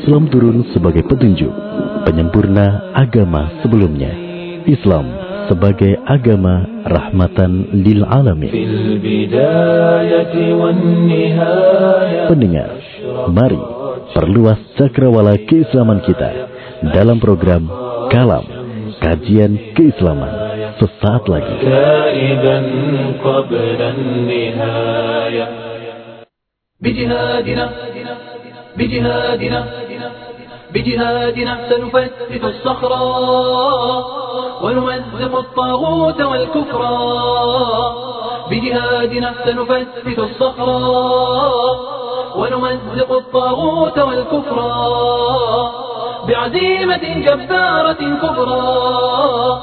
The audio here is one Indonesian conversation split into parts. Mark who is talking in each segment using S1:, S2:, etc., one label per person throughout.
S1: Islam turun sebagai petunjuk, penyempurna agama sebelumnya. Islam sebagai agama rahmatan lil alamin. Pendengar, mari perluas cakrawala keislaman kita dalam program Kalam Kajian Keislaman sesaat lagi.
S2: بجهادنا بجهادنا بجهادنا سنفتت الصخرة ونمزق الطاغوت والكفرا بجهادنا سنفتت الصخرة ونمزق الطاغوت والكفرا بعزيمة جبارة كبرى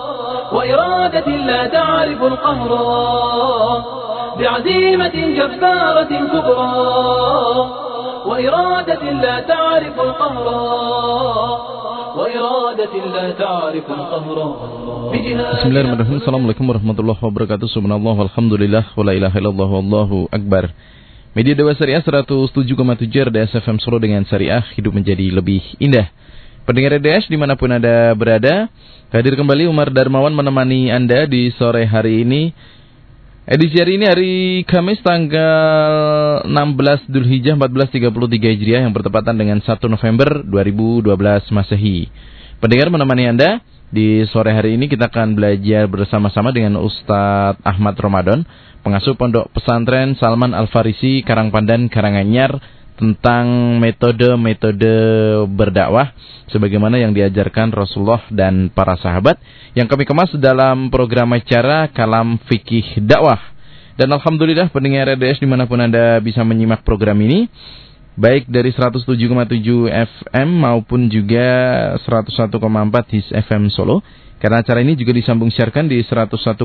S2: وإرادة لا تعرف القهر. بعزيمة جبارة كبرى وإرادة لا تعرف القهر وإرادة لا تعرف القهر
S3: Bismillahirrahmanirrahim Assalamualaikum warahmatullahi wabarakatuh Subhanallah walhamdulillah Wa la ilaha illallah wallahu akbar Media Dewa Syariah 107,7 RDS FM Solo dengan Syariah Hidup menjadi lebih indah Pendengar RDS dimanapun Anda berada Hadir kembali Umar Darmawan menemani Anda di sore hari ini Edisi hari ini hari Kamis tanggal 16 Hijjah 1433 Hijriah yang bertepatan dengan 1 November 2012 Masehi. Pendengar menemani Anda di sore hari ini kita akan belajar bersama-sama dengan Ustadz Ahmad Ramadan, pengasuh Pondok Pesantren Salman Al-Farisi Karangpandan Karanganyar tentang metode-metode berdakwah sebagaimana yang diajarkan Rasulullah dan para sahabat yang kami kemas dalam program acara Kalam Fikih Dakwah. Dan Alhamdulillah pendengar RDS di mana pun Anda bisa menyimak program ini baik dari 107,7 FM maupun juga 101,4 His FM Solo. Karena acara ini juga disambung siarkan di 101,4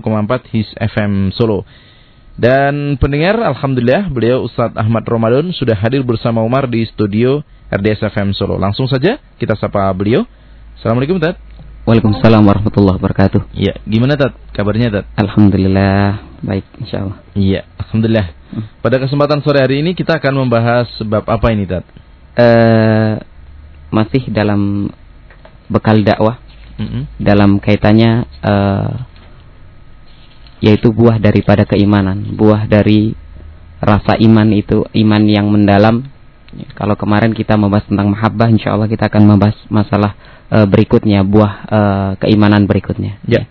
S3: His FM Solo. Dan pendengar, Alhamdulillah beliau Ustadz Ahmad Ramadan sudah hadir bersama Umar di studio RDS FM Solo. Langsung saja kita sapa beliau. Assalamualaikum Tad.
S4: Waalaikumsalam warahmatullahi wabarakatuh.
S3: Iya, gimana Tad? Kabarnya Tad?
S4: Alhamdulillah, baik insya Allah.
S3: Iya, Alhamdulillah. Hmm. Pada kesempatan sore hari ini kita akan membahas sebab apa ini Tad?
S4: Uh, masih dalam bekal dakwah. Mm -hmm. Dalam kaitannya uh, yaitu buah daripada keimanan, buah dari rasa iman itu iman yang mendalam. Kalau kemarin kita membahas tentang mahabbah, insya Allah kita akan membahas masalah uh, berikutnya, buah uh, keimanan berikutnya.
S3: Ya.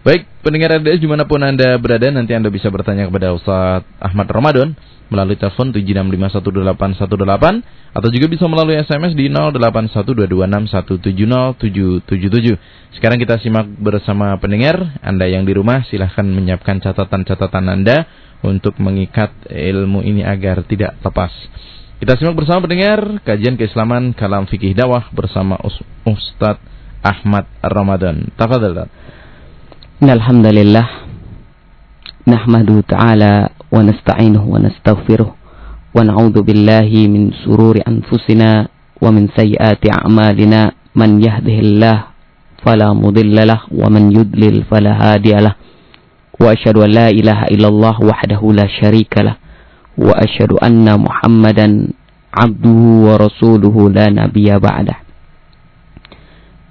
S3: Baik, pendengar RDS di mana pun Anda berada, nanti Anda bisa bertanya kepada Ustaz Ahmad Ramadan melalui telepon 7651818 atau juga bisa melalui SMS di 081226170777. Sekarang kita simak bersama pendengar. Anda yang di rumah silahkan menyiapkan catatan-catatan Anda untuk mengikat ilmu ini agar tidak lepas. Kita simak bersama pendengar kajian keislaman kalam fikih dakwah bersama Ustadz Ahmad Ramadan. Tafadhal.
S4: Alhamdulillah nahmadu ta'ala wa nasta'inuhu wa nastaghfiruh ونعوذ بالله من سرور أنفسنا ومن سيئات أعمالنا من يهده الله فلا مضل له ومن يضلل فلا هادي له وأشهد أن لا إله إلا الله وحده لا شريك له وأشهد أن محمدا عبده ورسوله لا نبي بعده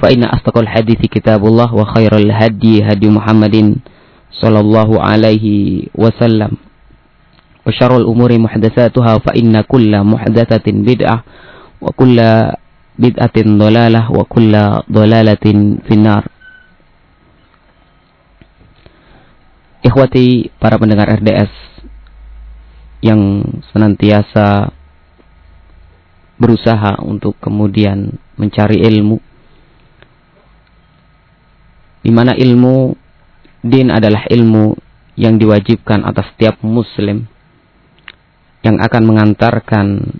S4: فإن أصدق الحديث كتاب الله وخير الهدي هدي محمد صلى الله عليه وسلم وشر الأمور محدثاتها فإن كل محدثة بدعة wa kulla bid'atin dolalah wa kulla dolalatin finnar Ikhwati para pendengar RDS yang senantiasa berusaha untuk kemudian mencari ilmu di mana ilmu din adalah ilmu yang diwajibkan atas setiap muslim yang akan mengantarkan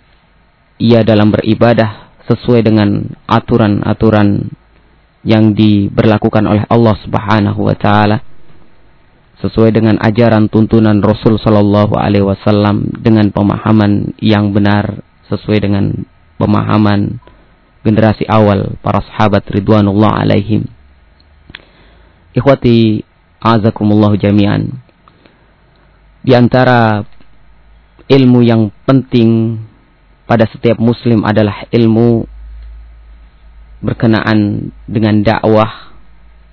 S4: ia dalam beribadah sesuai dengan aturan-aturan yang diberlakukan oleh Allah Subhanahu wa taala sesuai dengan ajaran tuntunan Rasul sallallahu alaihi wasallam dengan pemahaman yang benar sesuai dengan pemahaman generasi awal para sahabat ridwanullah alaihim. Ikhwati azakumullah jami'an. Di antara ilmu yang penting pada setiap muslim adalah ilmu berkenaan dengan dakwah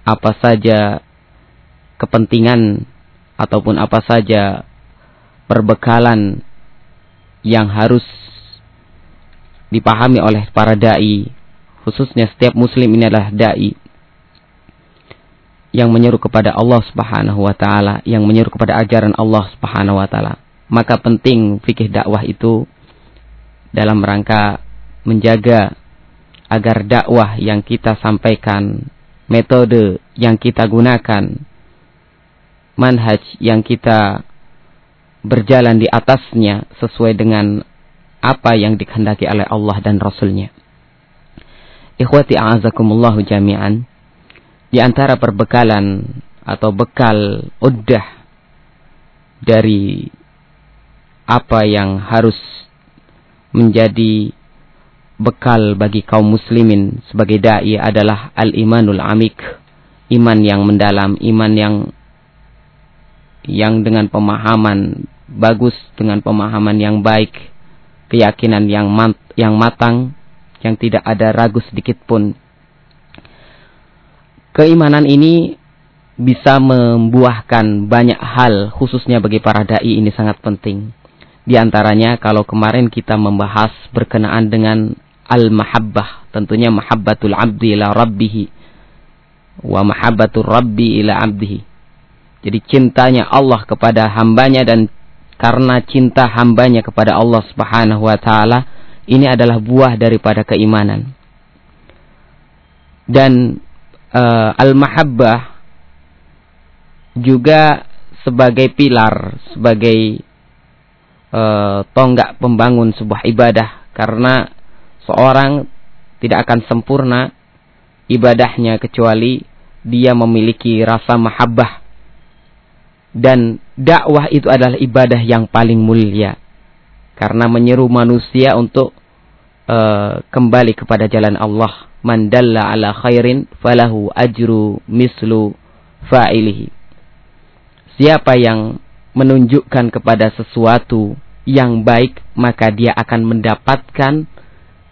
S4: apa saja kepentingan ataupun apa saja perbekalan yang harus dipahami oleh para dai khususnya setiap muslim ini adalah dai yang menyeru kepada Allah Subhanahu wa taala, yang menyeru kepada ajaran Allah Subhanahu wa taala. Maka penting fikih dakwah itu dalam rangka menjaga agar dakwah yang kita sampaikan, metode yang kita gunakan, manhaj yang kita berjalan di atasnya sesuai dengan apa yang dikehendaki oleh Allah dan Rasulnya. Ikhwati a'azakumullahu jami'an. Di antara perbekalan atau bekal uddah dari apa yang harus menjadi bekal bagi kaum muslimin sebagai dai adalah al-imanul amik, iman yang mendalam, iman yang yang dengan pemahaman bagus, dengan pemahaman yang baik, keyakinan yang mat, yang matang, yang tidak ada ragu sedikit pun Keimanan ini bisa membuahkan banyak hal khususnya bagi para dai ini sangat penting. Di antaranya kalau kemarin kita membahas berkenaan dengan al-mahabbah, tentunya mahabbatul abdi ila rabbih wa mahabbatul rabbi ila abdihi. Jadi cintanya Allah kepada hambanya dan karena cinta hambanya kepada Allah Subhanahu wa taala ini adalah buah daripada keimanan. Dan uh, al-mahabbah juga sebagai pilar, sebagai uh, tonggak pembangun sebuah ibadah. Karena seorang tidak akan sempurna ibadahnya kecuali dia memiliki rasa mahabbah. Dan dakwah itu adalah ibadah yang paling mulia. Karena menyeru manusia untuk uh, kembali kepada jalan Allah man dalla ala khairin falahu ajru mislu fa'ilihi. Siapa yang menunjukkan kepada sesuatu yang baik, maka dia akan mendapatkan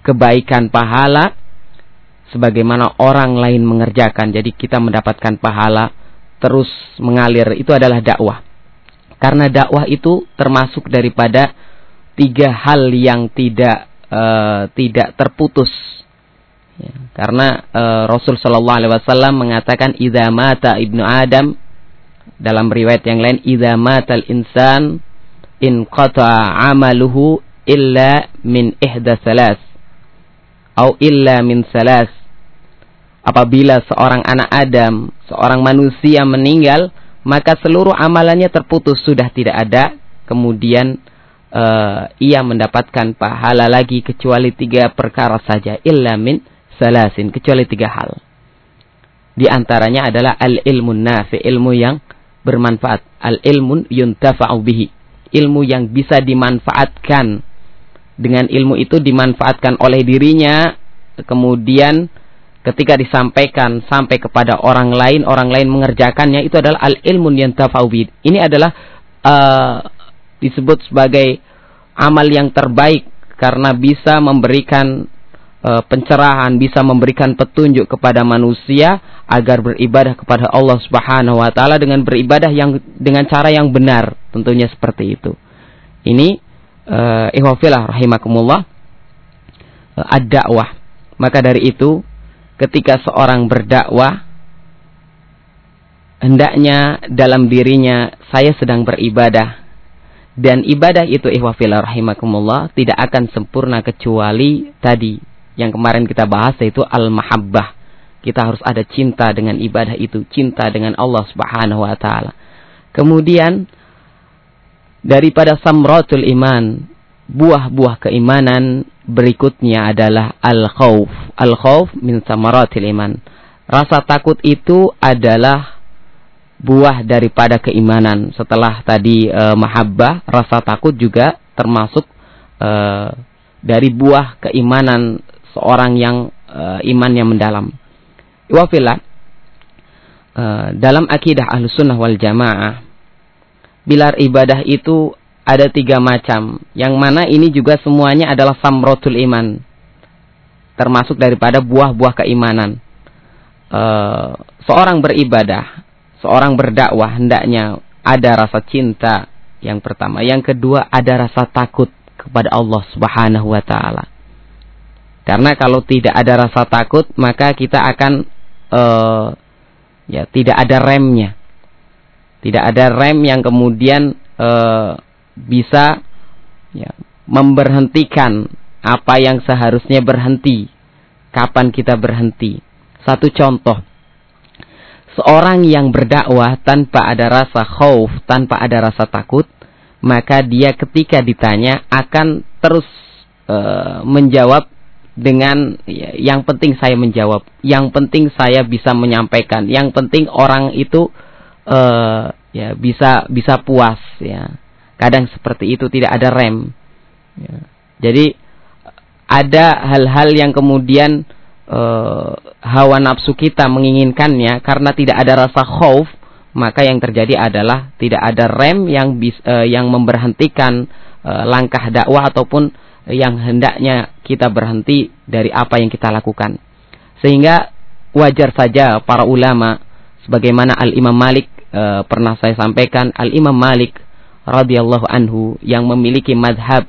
S4: kebaikan pahala sebagaimana orang lain mengerjakan. Jadi kita mendapatkan pahala terus mengalir. Itu adalah dakwah. Karena dakwah itu termasuk daripada tiga hal yang tidak uh, tidak terputus Ya, karena e, Rasul Shallallahu Alaihi Wasallam mengatakan idza mata ibnu Adam dalam riwayat yang lain idza matal insan in qata amaluhu illa min ihda salas atau illa min salas. Apabila seorang anak Adam seorang manusia meninggal maka seluruh amalannya terputus sudah tidak ada. Kemudian uh, ia mendapatkan pahala lagi kecuali tiga perkara saja illa min salasin kecuali tiga hal. Di antaranya adalah al-ilmun nafi, ilmu yang bermanfaat. Al-ilmun yuntafa'u bihi. Ilmu yang bisa dimanfaatkan. Dengan ilmu itu dimanfaatkan oleh dirinya, kemudian ketika disampaikan sampai kepada orang lain, orang lain mengerjakannya, itu adalah al-ilmun yuntafa'u bihi. Ini adalah uh, disebut sebagai amal yang terbaik karena bisa memberikan E, pencerahan, bisa memberikan petunjuk kepada manusia agar beribadah kepada Allah Subhanahu wa taala dengan beribadah yang dengan cara yang benar, tentunya seperti itu. Ini uh, ihwafillah rahimakumullah uh, ad-dakwah. Maka dari itu ketika seorang berdakwah hendaknya dalam dirinya saya sedang beribadah dan ibadah itu ihwafillah rahimakumullah tidak akan sempurna kecuali tadi yang kemarin kita bahas yaitu al-mahabbah. Kita harus ada cinta dengan ibadah itu, cinta dengan Allah Subhanahu wa taala. Kemudian daripada samratul iman, buah-buah keimanan berikutnya adalah al-khauf. Al-khauf min samaratil iman. rasa takut itu adalah buah daripada keimanan. Setelah tadi e, mahabbah, rasa takut juga termasuk e, dari buah keimanan seorang yang e, imannya mendalam. Wafillah, e, dalam akidah ahlus sunnah wal jamaah, bilar ibadah itu ada tiga macam. Yang mana ini juga semuanya adalah samrotul iman. Termasuk daripada buah-buah keimanan. E, seorang beribadah seorang berdakwah hendaknya ada rasa cinta yang pertama, yang kedua ada rasa takut kepada Allah Subhanahu wa taala. Karena kalau tidak ada rasa takut, maka kita akan uh, ya tidak ada remnya. Tidak ada rem yang kemudian uh, bisa ya, memberhentikan apa yang seharusnya berhenti. Kapan kita berhenti? Satu contoh, seorang yang berdakwah tanpa ada rasa khauf, tanpa ada rasa takut, maka dia ketika ditanya akan terus e, menjawab dengan ya, yang penting saya menjawab, yang penting saya bisa menyampaikan, yang penting orang itu e, ya bisa bisa puas ya. Kadang seperti itu tidak ada rem. Ya. Jadi ada hal-hal yang kemudian uh, hawa nafsu kita menginginkannya karena tidak ada rasa khauf maka yang terjadi adalah tidak ada rem yang bis, uh, yang memberhentikan uh, langkah dakwah ataupun yang hendaknya kita berhenti dari apa yang kita lakukan. Sehingga wajar saja para ulama sebagaimana Al Imam Malik uh, pernah saya sampaikan Al Imam Malik radhiyallahu anhu yang memiliki madhab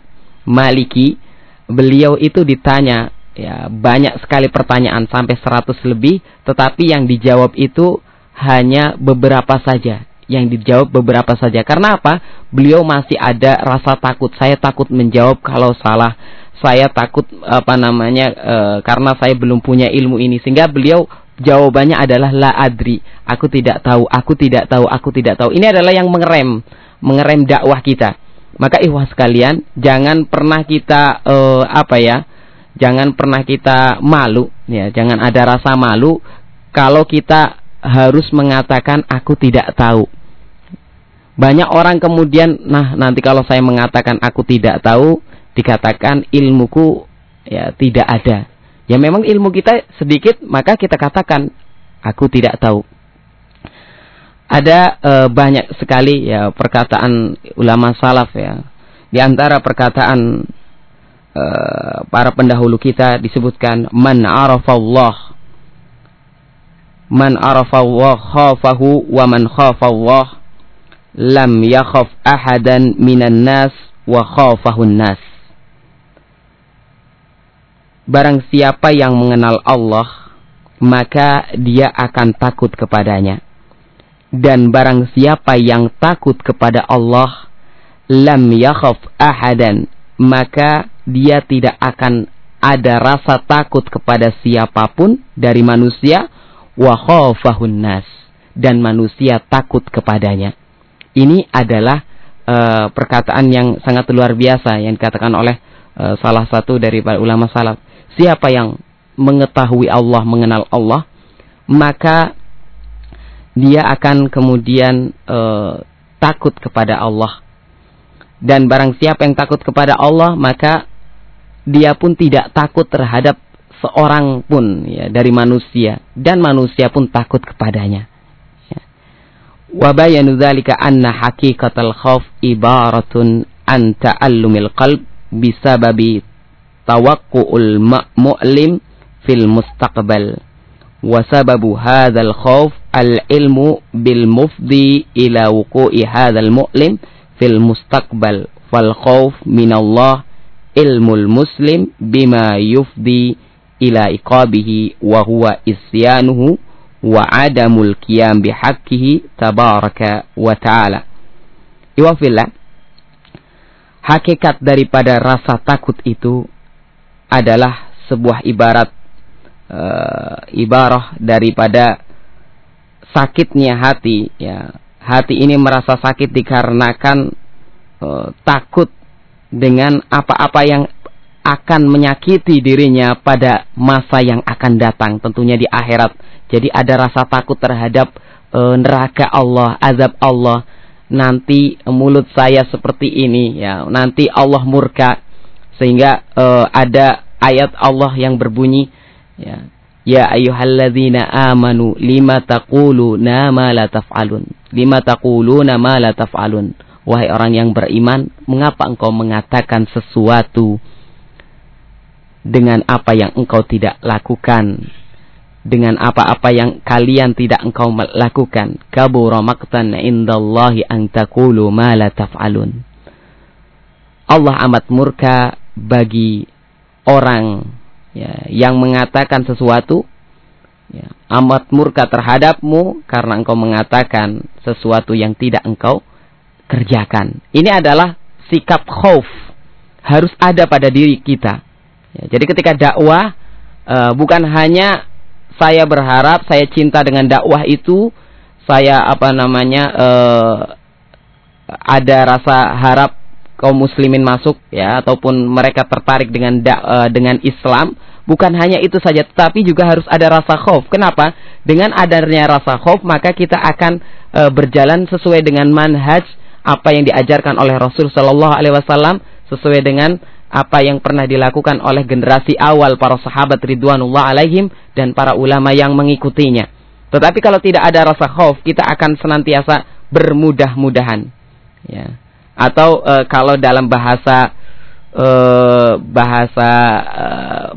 S4: Maliki beliau itu ditanya ya banyak sekali pertanyaan sampai 100 lebih tetapi yang dijawab itu hanya beberapa saja yang dijawab beberapa saja. Karena apa? Beliau masih ada rasa takut. Saya takut menjawab kalau salah. Saya takut apa namanya e, karena saya belum punya ilmu ini. Sehingga beliau jawabannya adalah la adri aku tidak tahu aku tidak tahu aku tidak tahu. Ini adalah yang mengerem mengerem dakwah kita. Maka ikhwah sekalian jangan pernah kita e, apa ya jangan pernah kita malu ya jangan ada rasa malu kalau kita harus mengatakan aku tidak tahu banyak orang kemudian nah nanti kalau saya mengatakan aku tidak tahu dikatakan ilmuku ya tidak ada. Ya memang ilmu kita sedikit maka kita katakan aku tidak tahu. Ada e, banyak sekali ya perkataan ulama salaf ya. Di antara perkataan Eh, para pendahulu kita disebutkan man arafallah. Man arafallah khafahu wa man khafallah lam yakhaf ahadan minan nas wa khafahun nas Barang siapa yang mengenal Allah maka dia akan takut kepadanya. Dan barang siapa yang takut kepada Allah lam yakhaf ahadan maka dia tidak akan ada rasa takut kepada siapa pun dari manusia wa khafahun nas dan manusia takut kepadanya. Ini adalah uh, perkataan yang sangat luar biasa yang dikatakan oleh uh, salah satu dari para ulama salaf. Siapa yang mengetahui Allah, mengenal Allah, maka dia akan kemudian uh, takut kepada Allah dan barang siapa yang takut kepada Allah, maka dia pun tidak takut terhadap seorang pun ya, dari manusia dan manusia pun takut kepadanya. Ya. Wa bayanu dzalika anna haqiqatal khauf ibaratun an ta'allumil qalb bisababi tawaqqu'ul mu'lim fil mustaqbal. Wa sababu hadzal khauf al ilmu bil mufdi ila wuqu'i hadzal mu'lim fil mustaqbal fal khauf minallah ilmul muslim bima yufdi ila iqabihi wa adamul qiyam bihaqqihi tabaraka wa ta'ala. Iwafillah Hakikat daripada rasa takut itu adalah sebuah ibarat uh, ibarah daripada sakitnya hati ya. Hati ini merasa sakit dikarenakan uh, takut dengan apa-apa yang akan menyakiti dirinya pada masa yang akan datang tentunya di akhirat Jadi ada rasa takut terhadap e, neraka Allah, azab Allah. Nanti mulut saya seperti ini ya, nanti Allah murka sehingga e, ada ayat Allah yang berbunyi ya, Ya ayyuhalladzina amanu lima taquluna ma la taf'alun. Lima taquluna ma la taf'alun. Wahai orang yang beriman, mengapa engkau mengatakan sesuatu dengan apa yang engkau tidak lakukan? Dengan apa-apa yang kalian tidak engkau lakukan. Kabura maqtan indallahi an taqulu ma la taf'alun. Allah amat murka bagi orang ya, yang mengatakan sesuatu ya, amat murka terhadapmu karena engkau mengatakan sesuatu yang tidak engkau kerjakan. Ini adalah sikap khauf harus ada pada diri kita. Ya, jadi ketika dakwah uh, bukan hanya saya berharap saya cinta dengan dakwah itu saya apa namanya uh, ada rasa harap kaum muslimin masuk ya ataupun mereka tertarik dengan da, uh, dengan Islam bukan hanya itu saja tetapi juga harus ada rasa khauf. Kenapa? Dengan adanya rasa khauf maka kita akan uh, berjalan sesuai dengan manhaj apa yang diajarkan oleh Rasul Shallallahu alaihi wasallam sesuai dengan apa yang pernah dilakukan oleh generasi awal para sahabat ridwanullah alaihim dan para ulama yang mengikutinya. Tetapi kalau tidak ada rasa khauf, kita akan senantiasa bermudah-mudahan. Ya atau e, kalau dalam bahasa e, bahasa e,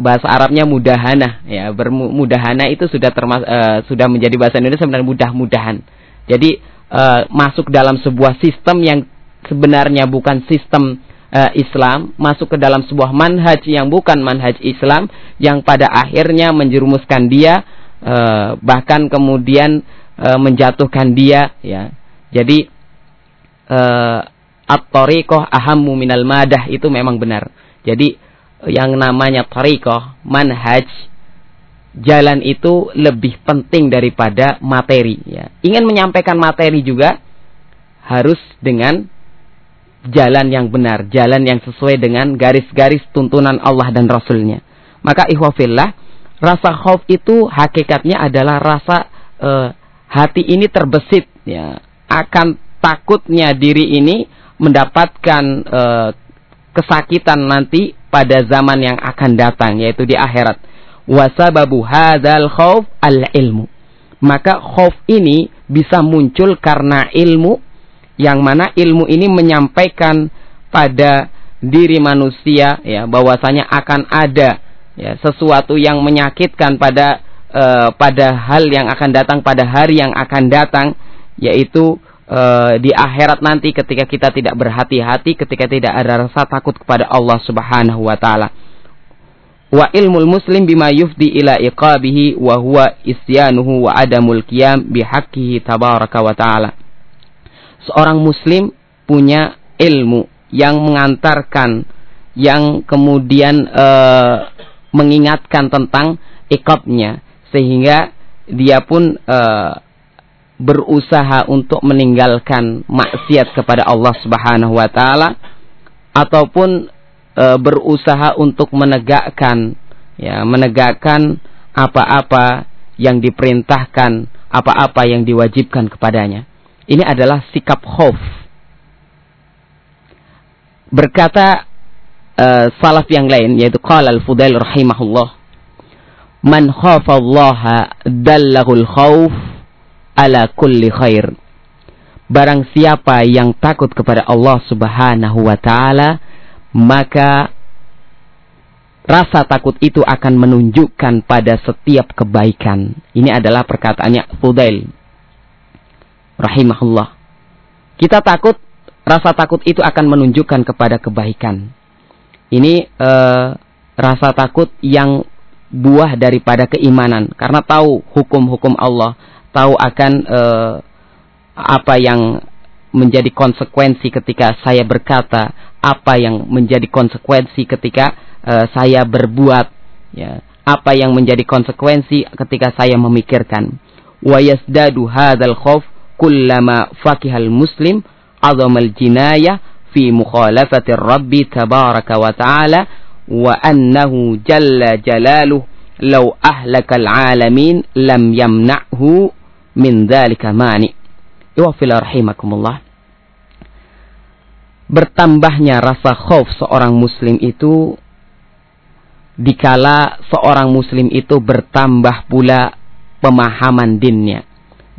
S4: bahasa Arabnya mudahana ya bermudahana itu sudah e, sudah menjadi bahasa Indonesia sebenarnya mudah-mudahan jadi e, masuk dalam sebuah sistem yang sebenarnya bukan sistem e, Islam masuk ke dalam sebuah manhaj yang bukan manhaj Islam yang pada akhirnya menjerumuskan dia e, bahkan kemudian e, menjatuhkan dia ya jadi e, at-tariqah ahammu minal madah itu memang benar. Jadi yang namanya tariqah, manhaj, jalan itu lebih penting daripada materi ya. Ingin menyampaikan materi juga harus dengan jalan yang benar, jalan yang sesuai dengan garis-garis tuntunan Allah dan Rasulnya. Maka ikhwafillah, rasa khauf itu hakikatnya adalah rasa uh, hati ini terbesit ya akan takutnya diri ini mendapatkan e, kesakitan nanti pada zaman yang akan datang yaitu di akhirat. Wasababu hadzal khauf al ilmu. Maka khauf ini bisa muncul karena ilmu yang mana ilmu ini menyampaikan pada diri manusia ya bahwasanya akan ada ya sesuatu yang menyakitkan pada uh, pada hal yang akan datang pada hari yang akan datang yaitu uh, di akhirat nanti ketika kita tidak berhati-hati, ketika tidak ada rasa takut kepada Allah Subhanahu wa taala. Wa ilmul muslim bima yufdi ila iqabihi wa huwa isyanuhu wa adamul qiyam bihaqqihi tabaraka wa taala. Seorang muslim punya ilmu yang mengantarkan yang kemudian uh, mengingatkan tentang ikabnya sehingga dia pun uh, berusaha untuk meninggalkan maksiat kepada Allah Subhanahu wa taala ataupun e, berusaha untuk menegakkan ya menegakkan apa-apa yang diperintahkan, apa-apa yang diwajibkan kepadanya. Ini adalah sikap khauf. Berkata e, salaf yang lain yaitu qala al-Fudail rahimahullah Man khafa Allah dallahul khauf ala kulli khair. Barang siapa yang takut kepada Allah Subhanahu wa taala, maka rasa takut itu akan menunjukkan pada setiap kebaikan. Ini adalah perkataannya Fudail rahimahullah. Kita takut, rasa takut itu akan menunjukkan kepada kebaikan. Ini uh, rasa takut yang buah daripada keimanan karena tahu hukum-hukum Allah tahu akan uh, apa yang menjadi konsekuensi ketika saya berkata, apa yang menjadi konsekuensi ketika uh, saya berbuat, ya, apa yang menjadi konsekuensi ketika saya memikirkan. Wa yasdadu hadzal khauf kullama fakihal muslim azamal jinayah fi mukhalafati rabbi tabaraka wa ta'ala wa annahu jalla jalaluh law ahlakal alamin lam yamna'hu min dzalika mani. Iwafil rahimakumullah. Bertambahnya rasa khauf seorang muslim itu dikala seorang muslim itu bertambah pula pemahaman dinnya,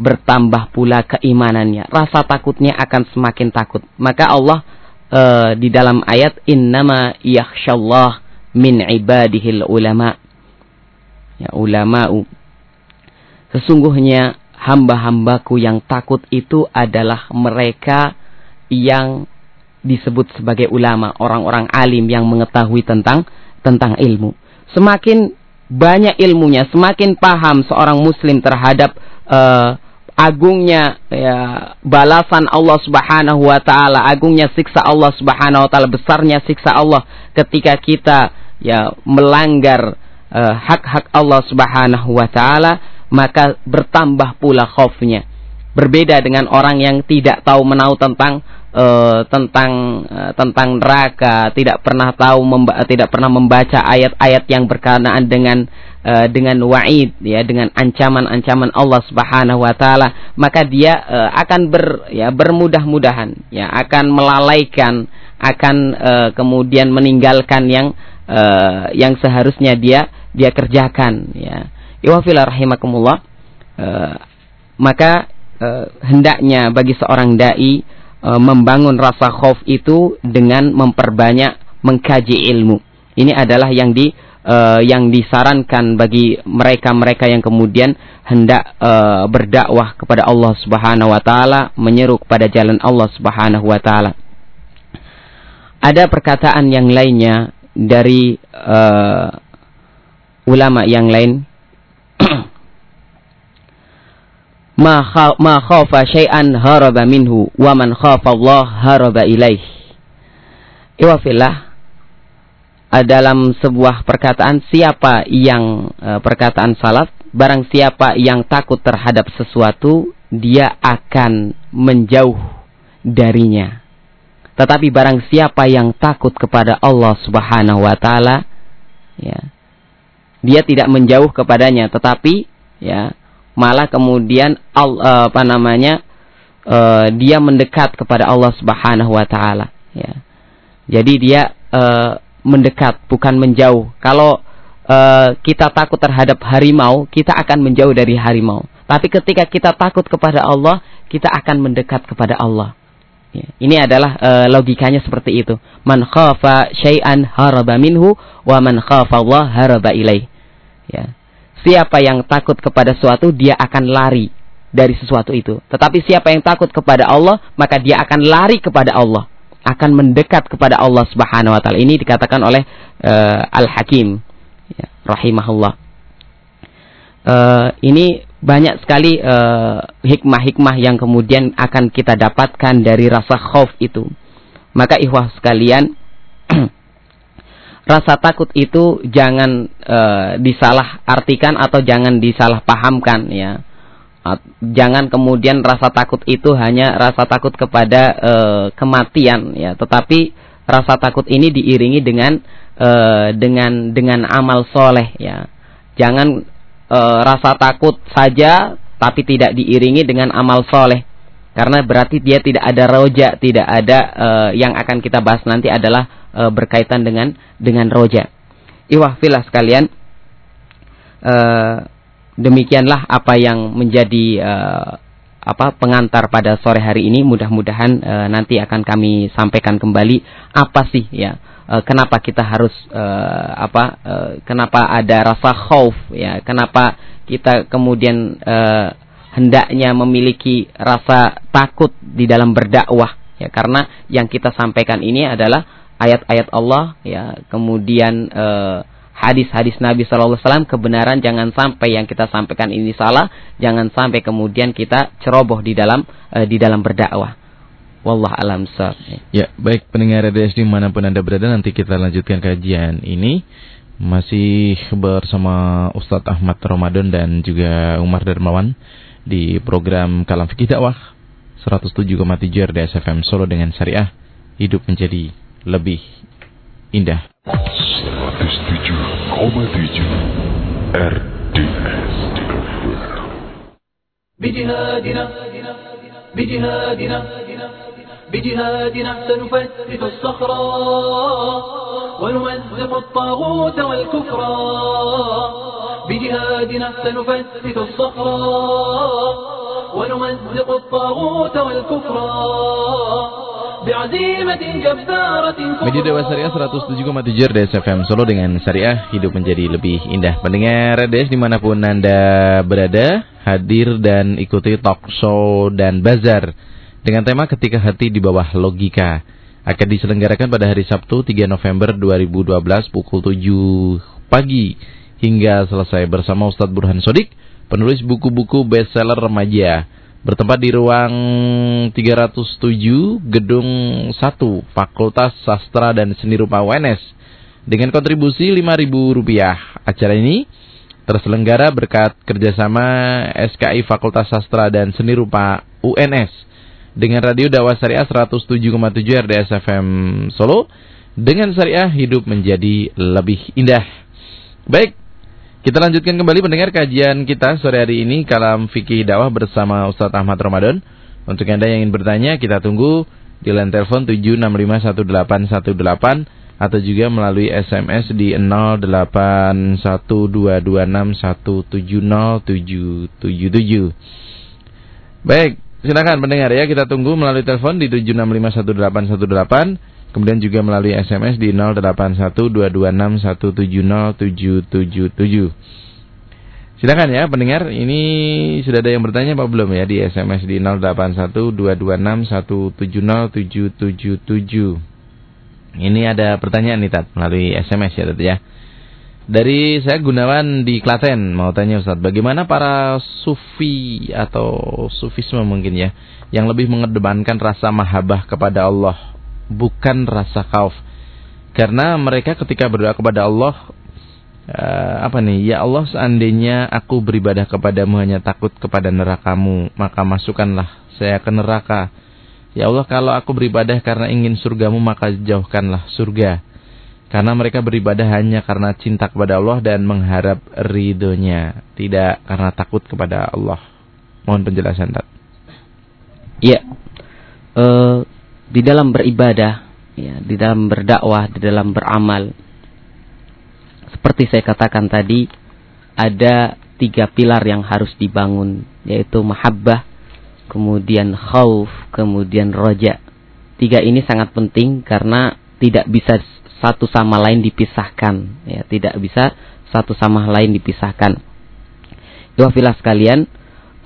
S4: bertambah pula keimanannya, rasa takutnya akan semakin takut. Maka Allah uh, di dalam ayat innama yakhsyallah min ibadihil ulama. Ya ulama'u. Sesungguhnya hamba-hambaku yang takut itu adalah mereka yang disebut sebagai ulama, orang-orang alim yang mengetahui tentang tentang ilmu. Semakin banyak ilmunya, semakin paham seorang muslim terhadap uh, agungnya ya, balasan Allah Subhanahu wa taala, agungnya siksa Allah Subhanahu wa taala, besarnya siksa Allah ketika kita ya melanggar eh, hak-hak uh, Allah Subhanahu wa taala, maka bertambah pula khaufnya. Berbeda dengan orang yang tidak tahu menau tentang uh, tentang uh, tentang neraka, tidak pernah tahu tidak pernah membaca ayat-ayat yang berkenaan dengan uh, dengan wa'id ya dengan ancaman-ancaman Allah Subhanahu wa taala, maka dia uh, akan ber ya bermudah-mudahan ya akan melalaikan akan uh, kemudian meninggalkan yang uh, yang seharusnya dia dia kerjakan ya. Iwafil rahimakumullah. Uh, maka uh, hendaknya bagi seorang dai uh, membangun rasa khauf itu dengan memperbanyak mengkaji ilmu. Ini adalah yang di uh, yang disarankan bagi mereka-mereka yang kemudian hendak uh, berdakwah kepada Allah Subhanahu wa taala, menyeru kepada jalan Allah Subhanahu wa taala. Ada perkataan yang lainnya dari uh, ulama yang lain ma khafa syai'an haraba minhu wa man khafa Allah haraba ilaih. Iwafillah dalam sebuah perkataan siapa yang e, perkataan salaf barang siapa yang takut terhadap sesuatu dia akan menjauh darinya. Tetapi barang siapa yang takut kepada Allah Subhanahu wa taala ya dia tidak menjauh kepadanya tetapi ya malah kemudian uh, apa namanya uh, dia mendekat kepada Allah Subhanahu wa taala ya. Jadi dia uh, mendekat bukan menjauh. Kalau uh, kita takut terhadap harimau, kita akan menjauh dari harimau. Tapi ketika kita takut kepada Allah, kita akan mendekat kepada Allah. Ya. Ini adalah uh, logikanya seperti itu. Man khafa syai'an haraba minhu wa man khafa Allah haraba ilaih. Ya. Siapa yang takut kepada suatu, dia akan lari dari sesuatu itu. Tetapi siapa yang takut kepada Allah, maka dia akan lari kepada Allah, akan mendekat kepada Allah Subhanahu wa taala. Ini dikatakan oleh uh, Al-Hakim ya, rahimahullah. Uh, ini banyak sekali eh, hikmah-hikmah uh, yang kemudian akan kita dapatkan dari rasa khauf itu. Maka ikhwah sekalian, rasa takut itu jangan e, disalah artikan atau jangan disalah pahamkan ya. Jangan kemudian rasa takut itu hanya rasa takut kepada e, kematian ya, tetapi rasa takut ini diiringi dengan e, dengan dengan amal soleh ya. Jangan e, rasa takut saja tapi tidak diiringi dengan amal soleh karena berarti dia tidak ada roja, tidak ada e, yang akan kita bahas nanti adalah e, berkaitan dengan dengan roja. Filah sekalian. E, demikianlah apa yang menjadi apa pengantar pada sore hari ini. Mudah-mudahan nanti akan kami sampaikan kembali apa sih ya kenapa kita harus e, apa e, kenapa ada rasa khauf ya kenapa kita kemudian hendaknya memiliki rasa takut di dalam berdakwah. Ya karena yang kita sampaikan ini adalah ayat-ayat Allah ya kemudian uh, hadis-hadis Nabi Shallallahu Alaihi Wasallam kebenaran jangan sampai yang kita sampaikan ini salah jangan sampai kemudian kita ceroboh di dalam uh, di dalam berdakwah. Wallah alam sah.
S3: Ya, baik pendengar RDS mana pun Anda berada nanti kita lanjutkan kajian ini. Masih bersama Ustadz Ahmad Ramadan dan juga Umar Darmawan di program Kalam Fikih Dakwah 107,7 RDS FM Solo dengan Syariah hidup menjadi lebih indah. 107,7
S5: RDS
S2: بجهادنا بجهادنا بجهادنا سنفتت الصخرة ونمزق الطاغوت والكفر بجهادنا سنفتت الصخرة ونمزق الطاغوت والكفر بعزيمة جبارة
S3: Media Dewa Syariah 107,7 RDS FM Solo dengan Syariah hidup menjadi lebih indah. Pendengar RDS dimanapun Anda berada, hadir dan ikuti talk show dan bazar dengan tema ketika hati di bawah logika akan diselenggarakan pada hari Sabtu 3 November 2012 pukul 7 pagi hingga selesai bersama Ustadz Burhan Sodik, penulis buku-buku bestseller remaja bertempat di ruang 307 Gedung 1 Fakultas Sastra dan Seni Rupa UNS dengan kontribusi Rp5.000. Acara ini terselenggara berkat kerjasama SKI Fakultas Sastra dan Seni Rupa UNS dengan Radio Dakwah Syariah 107,7 RDS FM Solo dengan syariah hidup menjadi lebih indah. Baik, kita lanjutkan kembali mendengar kajian kita sore hari ini kalam fikih dakwah bersama Ustadz Ahmad Ramadan. Untuk Anda yang ingin bertanya, kita tunggu di line telepon 7651818 atau juga melalui SMS di 081226170777. Baik, silakan mendengar ya. Kita tunggu melalui telepon di 7651818 kemudian juga melalui SMS di 081226170777. Silakan ya pendengar, ini sudah ada yang bertanya apa belum ya di SMS di 081226170777. Ini ada pertanyaan nih Tat melalui SMS ya Tat ya. Dari saya Gunawan di Klaten mau tanya Ustaz, bagaimana para sufi atau sufisme mungkin ya yang lebih mengedepankan rasa mahabbah kepada Allah bukan rasa khauf. Karena mereka ketika berdoa kepada Allah uh, apa nih? Ya Allah, seandainya aku beribadah kepadamu hanya takut kepada nerakamu, maka masukkanlah saya ke neraka. Ya Allah, kalau aku beribadah karena ingin surgamu, maka jauhkanlah surga. Karena mereka beribadah hanya karena cinta kepada Allah dan mengharap ridhonya, tidak karena takut kepada Allah. Mohon penjelasan, Tat.
S4: Ya, uh, di dalam beribadah, ya, di dalam berdakwah, di dalam beramal. Seperti saya katakan tadi, ada tiga pilar yang harus dibangun, yaitu mahabbah, kemudian khauf, kemudian roja. Tiga ini sangat penting karena tidak bisa satu sama lain dipisahkan, ya, tidak bisa satu sama lain dipisahkan. Iwafilah sekalian,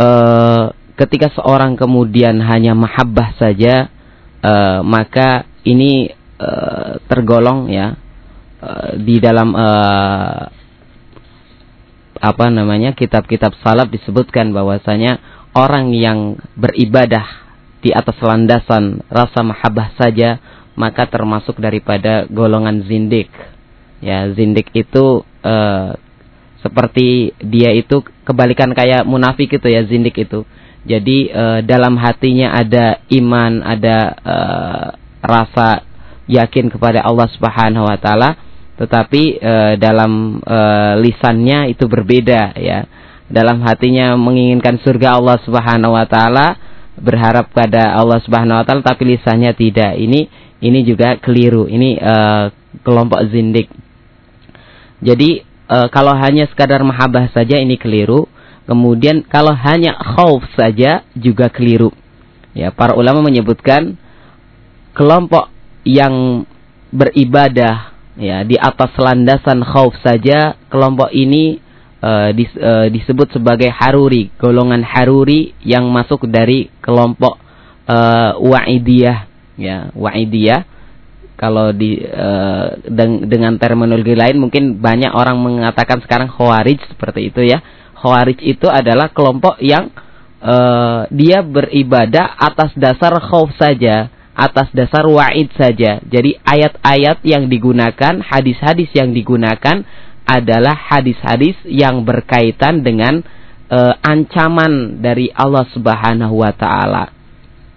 S4: eh, ketika seorang kemudian hanya mahabbah saja, uh, maka ini uh, tergolong ya uh, di dalam uh, apa namanya kitab-kitab salaf disebutkan bahwasanya orang yang beribadah di atas landasan rasa mahabbah saja maka termasuk daripada golongan zindik. Ya zindik itu uh, seperti dia itu kebalikan kayak munafik itu ya zindik itu jadi uh, dalam hatinya ada iman, ada uh, rasa yakin kepada Allah Subhanahu wa taala, tetapi uh, dalam lisannya itu berbeda ya. Dalam hatinya menginginkan surga Allah Subhanahu wa taala, berharap pada Allah Subhanahu wa taala tapi lisannya tidak. Ini ini juga keliru. Ini kelompok zindik. Jadi kalau hanya sekadar mahabbah saja ini keliru Kemudian kalau hanya khauf saja juga keliru. Ya, para ulama menyebutkan kelompok yang beribadah ya di atas landasan khauf saja kelompok ini uh, dis, uh, disebut sebagai haruri, golongan haruri yang masuk dari kelompok uh, wa'idiyah ya, wa'idiyah kalau di uh, deng dengan terminologi lain mungkin banyak orang mengatakan sekarang khawarij seperti itu ya Khawarij itu adalah kelompok yang uh, dia beribadah atas dasar khauf saja, atas dasar wa'id saja. Jadi ayat-ayat yang digunakan, hadis-hadis yang digunakan adalah hadis-hadis yang berkaitan dengan uh, ancaman dari Allah Subhanahu wa taala.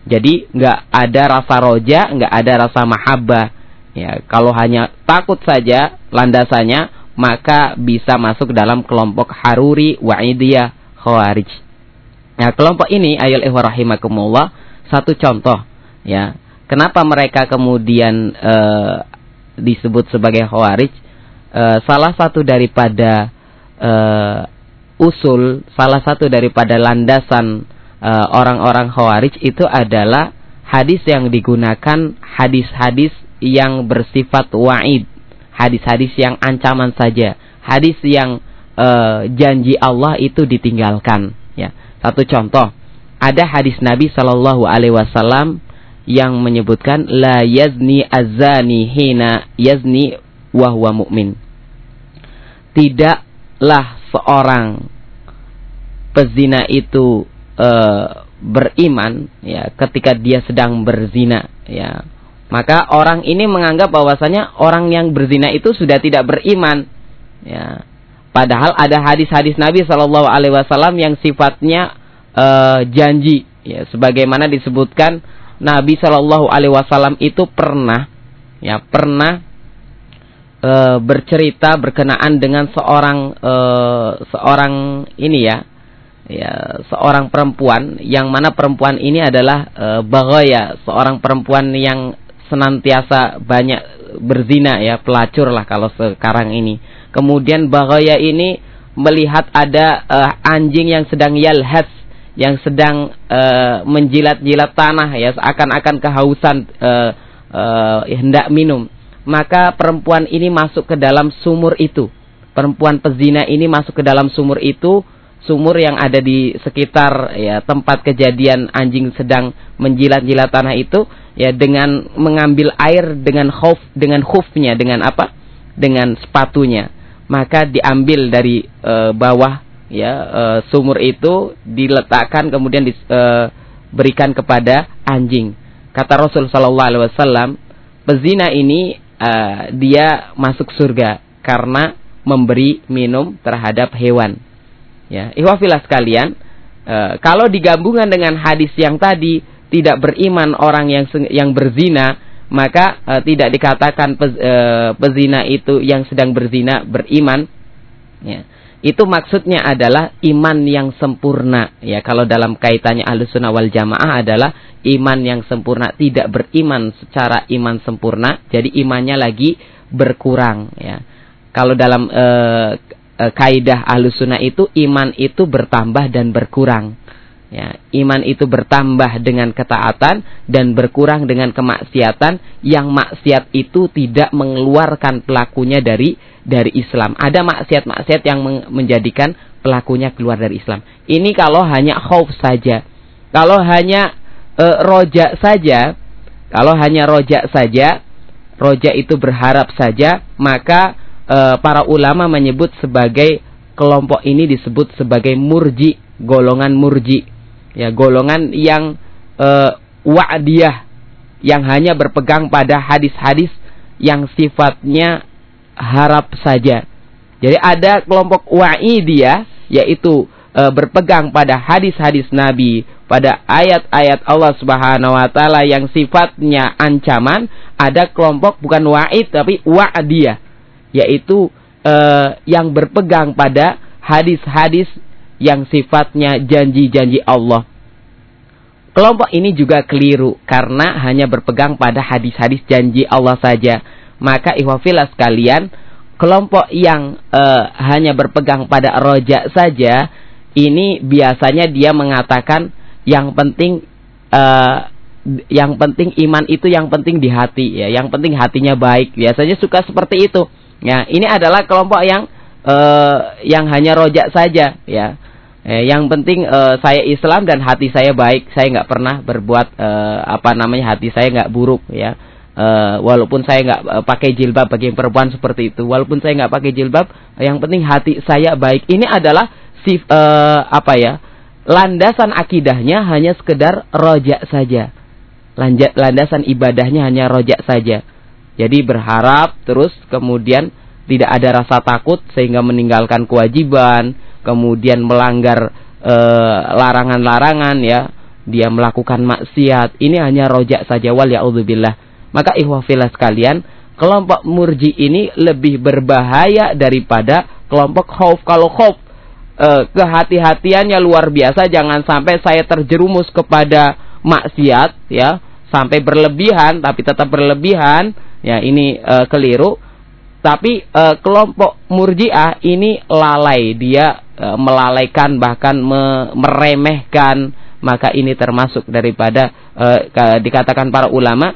S4: Jadi nggak ada rasa roja, nggak ada rasa mahabbah. Ya, kalau hanya takut saja landasannya, maka bisa masuk dalam kelompok Haruri, Wa'idiyah, Khawarij. Nah, kelompok ini ayat ihwa rahimakumullah satu contoh ya. Kenapa mereka kemudian e, disebut sebagai Khawarij? E, salah satu daripada e, usul, salah satu daripada landasan orang-orang Khawarij itu adalah hadis yang digunakan hadis-hadis yang bersifat wa'id hadis-hadis yang ancaman saja, hadis yang uh, janji Allah itu ditinggalkan. Ya, satu contoh, ada hadis Nabi Shallallahu Alaihi Wasallam yang menyebutkan la yazni azani hina yazni wahwa mukmin. Tidaklah seorang pezina itu uh, beriman ya ketika dia sedang berzina ya maka orang ini menganggap bahwasanya orang yang berzina itu sudah tidak beriman. Ya. Padahal ada hadis-hadis Nabi Shallallahu Alaihi Wasallam yang sifatnya uh, janji, ya, sebagaimana disebutkan Nabi Shallallahu Alaihi Wasallam itu pernah, ya, pernah uh, bercerita berkenaan dengan seorang uh, seorang ini ya, ya seorang perempuan yang mana perempuan ini adalah uh, bagoya seorang perempuan yang senantiasa banyak berzina ya, pelacur lah kalau sekarang ini. Kemudian Baghaya ini melihat ada uh, anjing yang sedang yalhas, yang sedang uh, menjilat-jilat tanah ya, seakan-akan kehausan uh, uh, hendak minum. Maka perempuan ini masuk ke dalam sumur itu. Perempuan pezina ini masuk ke dalam sumur itu sumur yang ada di sekitar ya tempat kejadian anjing sedang menjilat-jilat tanah itu ya dengan mengambil air dengan khuf dengan khufnya dengan apa? Dengan sepatunya. Maka diambil dari e, bawah ya e, sumur itu diletakkan kemudian diberikan kepada anjing. Kata Rasul Shallallahu Alaihi Wasallam pezina ini e, dia masuk surga karena memberi minum terhadap hewan. Ya, ihwafilah sekalian, e, kalau digabungkan dengan hadis yang tadi tidak beriman orang yang yang berzina, maka e, tidak dikatakan pez, e, pezina itu yang sedang berzina beriman. Ya. Itu maksudnya adalah iman yang sempurna. Ya, kalau dalam kaitannya Ahlussunnah wal Jamaah adalah iman yang sempurna, tidak beriman secara iman sempurna, jadi imannya lagi berkurang ya. Kalau dalam e, e, kaidah sunnah itu iman itu bertambah dan berkurang. Ya, iman itu bertambah dengan ketaatan dan berkurang dengan kemaksiatan yang maksiat itu tidak mengeluarkan pelakunya dari dari Islam. Ada maksiat-maksiat yang menjadikan pelakunya keluar dari Islam. Ini kalau hanya khauf saja. Kalau hanya e, rojak saja, kalau hanya rojak saja, rojak itu berharap saja, maka e, para ulama menyebut sebagai kelompok ini disebut sebagai murji, golongan murji. Ya, golongan yang e, wa'diyah yang hanya berpegang pada hadis-hadis yang sifatnya harap saja. Jadi ada kelompok wa'idiyah yaitu e, berpegang pada hadis-hadis Nabi, pada ayat-ayat Allah Subhanahu wa taala yang sifatnya ancaman, ada kelompok bukan wa'id tapi wa'diyah yaitu uh, yang berpegang pada hadis-hadis yang sifatnya janji-janji Allah. Kelompok ini juga keliru karena hanya berpegang pada hadis-hadis janji Allah saja. Maka ihwafilah sekalian, kelompok yang uh, hanya berpegang pada roja saja, ini biasanya dia mengatakan yang penting uh, yang penting iman itu yang penting di hati ya, yang penting hatinya baik. Biasanya suka seperti itu. Ya, ini adalah kelompok yang uh, yang hanya rojak saja, ya. Eh, yang penting uh, saya Islam dan hati saya baik. Saya nggak pernah berbuat uh, apa namanya hati saya nggak buruk, ya. Uh, walaupun saya nggak uh, pakai jilbab bagi perempuan seperti itu, walaupun saya nggak pakai jilbab, yang penting hati saya baik. Ini adalah sif uh, apa ya? Landasan akidahnya hanya sekedar rojak saja. Landasan ibadahnya hanya rojak saja. Jadi berharap terus kemudian tidak ada rasa takut sehingga meninggalkan kewajiban, kemudian melanggar eh, larangan-larangan ya, dia melakukan maksiat. Ini hanya rojak saja wal yaudzubillah. Maka ikhwafillah sekalian, kelompok murji ini lebih berbahaya daripada kelompok khauf. Kalau khauf eh, kehati-hatiannya luar biasa, jangan sampai saya terjerumus kepada maksiat ya, sampai berlebihan tapi tetap berlebihan, ya ini eh, keliru. Tapi eh, kelompok murjiah ini lalai, dia eh, melalaikan bahkan me meremehkan. Maka ini termasuk daripada uh, dikatakan para ulama.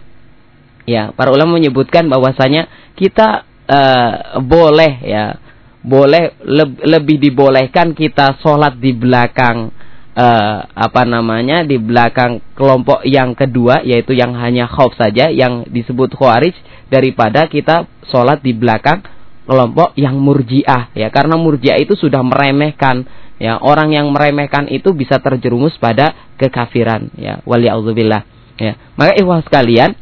S4: Ya para ulama menyebutkan bahwasanya kita uh, boleh ya boleh le lebih dibolehkan kita sholat di belakang uh, apa namanya di belakang kelompok yang kedua yaitu yang hanya khauf saja yang disebut khawarij daripada kita sholat di belakang kelompok yang murjiah ya. Karena murjiah itu sudah meremehkan ya. Orang yang meremehkan itu bisa terjerumus pada kekafiran ya. Wali auzubillah ya. Maka ikhwah sekalian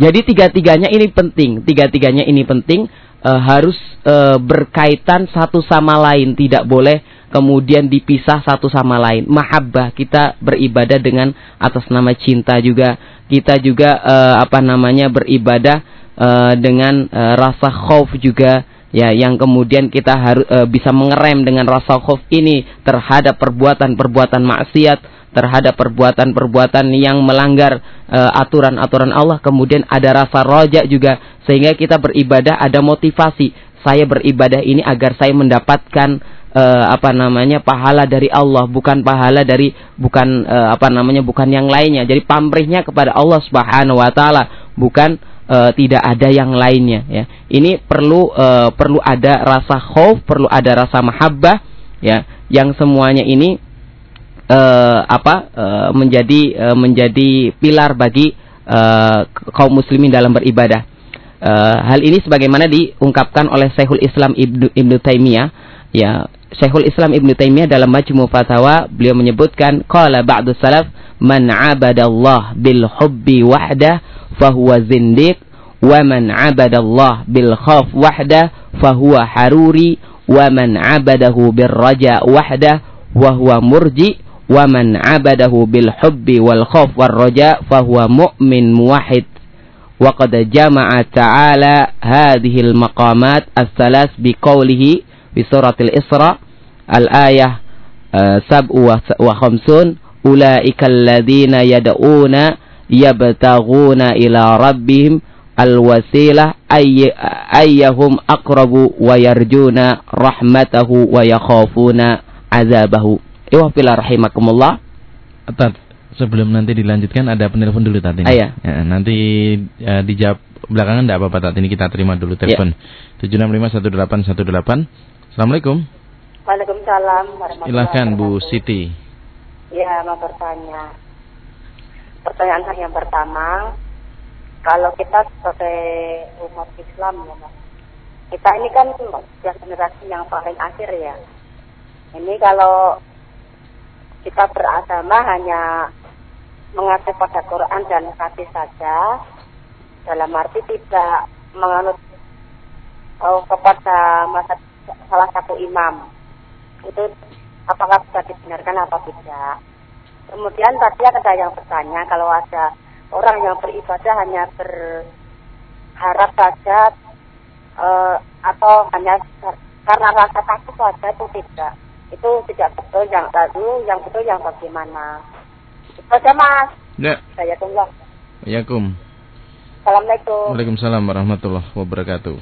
S4: jadi tiga-tiganya ini penting tiga-tiganya ini penting e, harus e, berkaitan satu sama lain. Tidak boleh kemudian dipisah satu sama lain. Mahabbah kita beribadah dengan atas nama cinta juga. Kita juga e, apa namanya beribadah e, dengan e, rasa khauf juga. Ya yang kemudian kita harus e, bisa mengerem dengan rasa khauf ini terhadap perbuatan-perbuatan maksiat terhadap perbuatan-perbuatan yang melanggar aturan-aturan Allah. Kemudian ada rasa rojak juga sehingga kita beribadah ada motivasi. Saya beribadah ini agar saya mendapatkan e, apa namanya pahala dari Allah bukan pahala dari bukan e, apa namanya bukan yang lainnya. Jadi pamrihnya kepada Allah Subhanahu wa taala bukan tidak ada yang lainnya ya. Ini perlu e, perlu ada rasa khauf, perlu ada rasa mahabbah ya, yang semuanya ini e, apa e, menjadi e, menjadi pilar bagi e, kaum muslimin dalam beribadah. E, hal ini sebagaimana diungkapkan oleh Syekhul Islam Ibnu Ibnu Taimiyah ya Syekhul Islam Ibnu Taimiyah dalam Majmu' Fatawa beliau menyebutkan qala ba'du salaf man 'abadallah bil hubbi wahdah fahuwa zindiq wa man 'abadallah bil khaf wahda fahuwa haruri wa man 'abadahu bir raja wahda wa huwa murji ومن عبده بالحب والخوف والرجاء فهو مؤمن موحد. وقد جمع تعالى هذه المقامات الثلاث بقوله في سورة الإسراء الآية آه، 57 أولئك الذين يدعون يبتغون إلى ربهم الوسيلة أي أيهم أقرب ويرجون رحمته ويخافون عذابه. Iwa bila rahimakumullah.
S3: Tat, sebelum nanti dilanjutkan ada penelpon dulu tadi.
S4: Ayah.
S3: Ya, nanti ya, dijawab belakangan tidak apa-apa tadi ini kita terima dulu telepon. Tujuh enam lima satu delapan satu delapan. Assalamualaikum.
S5: Waalaikumsalam warahmatullahi
S3: Silahkan Bu Siti.
S5: Ya, mau bertanya pertanyaan saya yang pertama, kalau kita sebagai umat Islam ya mas, kita ini kan generasi yang paling akhir ya. Ini kalau kita beragama hanya mengacu pada Quran dan hadis saja, dalam arti tidak menganut oh, kepada masa salah satu imam. Itu apakah bisa dibenarkan atau tidak? Kemudian tadi ada yang bertanya kalau ada orang yang beribadah hanya berharap saja uh, atau hanya karena rasa takut saja itu tidak. Itu tidak betul yang lalu, yang betul yang bagaimana. Itu saja mas.
S3: Ya.
S5: Saya tunggu.
S3: Waalaikum.
S5: Assalamualaikum.
S3: Waalaikumsalam warahmatullahi wabarakatuh.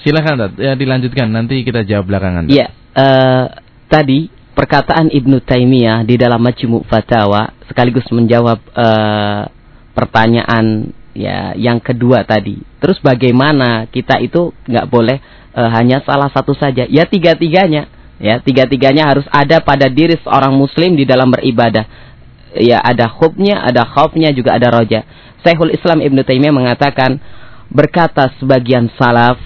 S3: Silakan, ya dilanjutkan. Nanti kita jawab belakangan.
S4: Iya. Uh, tadi perkataan Ibnu Taimiyah di dalam Majmu' Fatawa sekaligus menjawab uh, pertanyaan ya yang kedua tadi. Terus bagaimana kita itu nggak boleh uh, hanya salah satu saja? Ya tiga-tiganya. Ya tiga-tiganya harus ada pada diri seorang muslim di dalam beribadah. Ya ada khubnya, ada khaufnya, juga ada roja. Syekhul Islam Ibnu Taimiyah mengatakan berkata sebagian salaf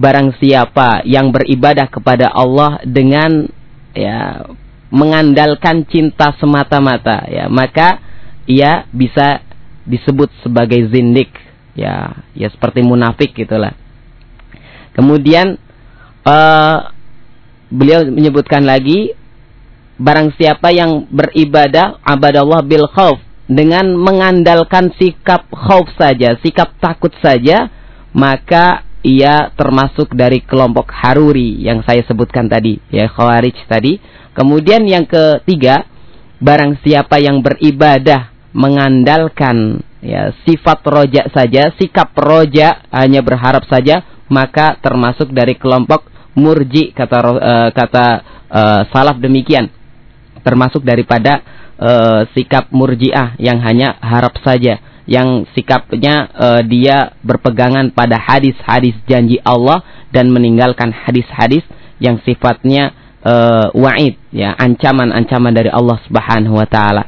S4: barang siapa yang beribadah kepada Allah dengan ya mengandalkan cinta semata-mata ya maka ia bisa disebut sebagai zindik ya ya seperti munafik gitulah kemudian uh, beliau menyebutkan lagi barang siapa yang beribadah abadallah bil khauf dengan mengandalkan sikap khauf saja, sikap takut saja, maka ia termasuk dari kelompok Haruri yang saya sebutkan tadi, ya Khawarij tadi. Kemudian yang ketiga, barang siapa yang beribadah mengandalkan ya sifat roja saja, sikap roja hanya berharap saja, maka termasuk dari kelompok murji kata uh, kata uh, salaf demikian. Termasuk daripada uh, sikap murjiah yang hanya harap saja yang sikapnya uh, dia berpegangan pada hadis-hadis janji Allah dan meninggalkan hadis-hadis yang sifatnya uh, wa'id ya ancaman-ancaman dari Allah Subhanahu wa taala.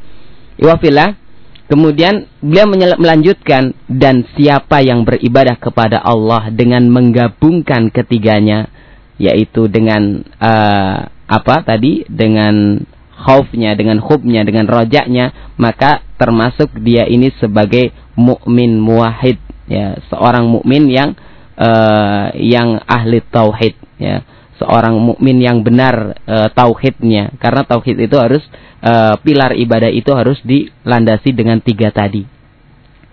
S4: Iwafillah Kemudian beliau melanjutkan dan siapa yang beribadah kepada Allah dengan menggabungkan ketiganya yaitu dengan uh, apa tadi? Dengan khaufnya, dengan khubnya, dengan rojaknya, maka termasuk dia ini sebagai mukmin muwahhid, ya, seorang mukmin yang uh, yang ahli tauhid, ya, seorang mukmin yang benar uh, tauhidnya, karena tauhid itu harus uh, pilar ibadah itu harus dilandasi dengan tiga tadi.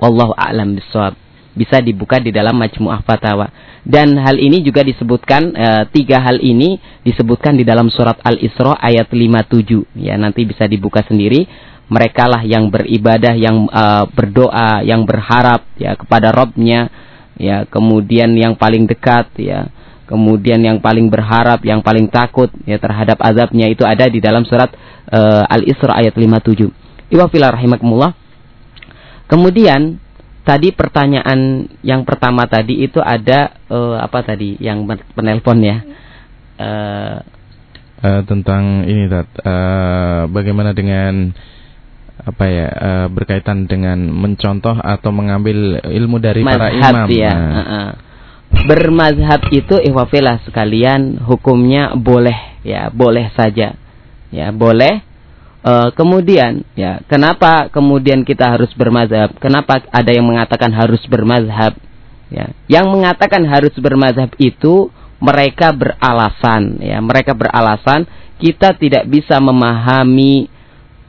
S4: Wallahu a'lam bishawab bisa dibuka di dalam majmuah fatawa. Dan hal ini juga disebutkan e, tiga hal ini disebutkan di dalam surat Al-Isra ayat 57 ya nanti bisa dibuka sendiri. Mereka lah yang beribadah yang e, berdoa yang berharap ya kepada Robnya ya kemudian yang paling dekat ya kemudian yang paling berharap yang paling takut ya terhadap azabnya itu ada di dalam surat e, Al-Isra ayat 57 Iwa rahimakumullah. Kemudian tadi pertanyaan yang pertama tadi itu ada uh, apa tadi yang penelpon ya uh,
S3: uh, tentang ini tat uh, bagaimana dengan apa ya uh, berkaitan dengan mencontoh atau mengambil ilmu dari
S4: Mazhab,
S3: para imam
S4: ya. nah. uh -uh. bermazhab itu ihwafilah sekalian hukumnya boleh ya boleh saja ya boleh Uh, kemudian ya kenapa kemudian kita harus bermazhab? Kenapa ada yang mengatakan harus bermazhab? Ya, yang mengatakan harus bermazhab itu mereka beralasan ya, mereka beralasan kita tidak bisa memahami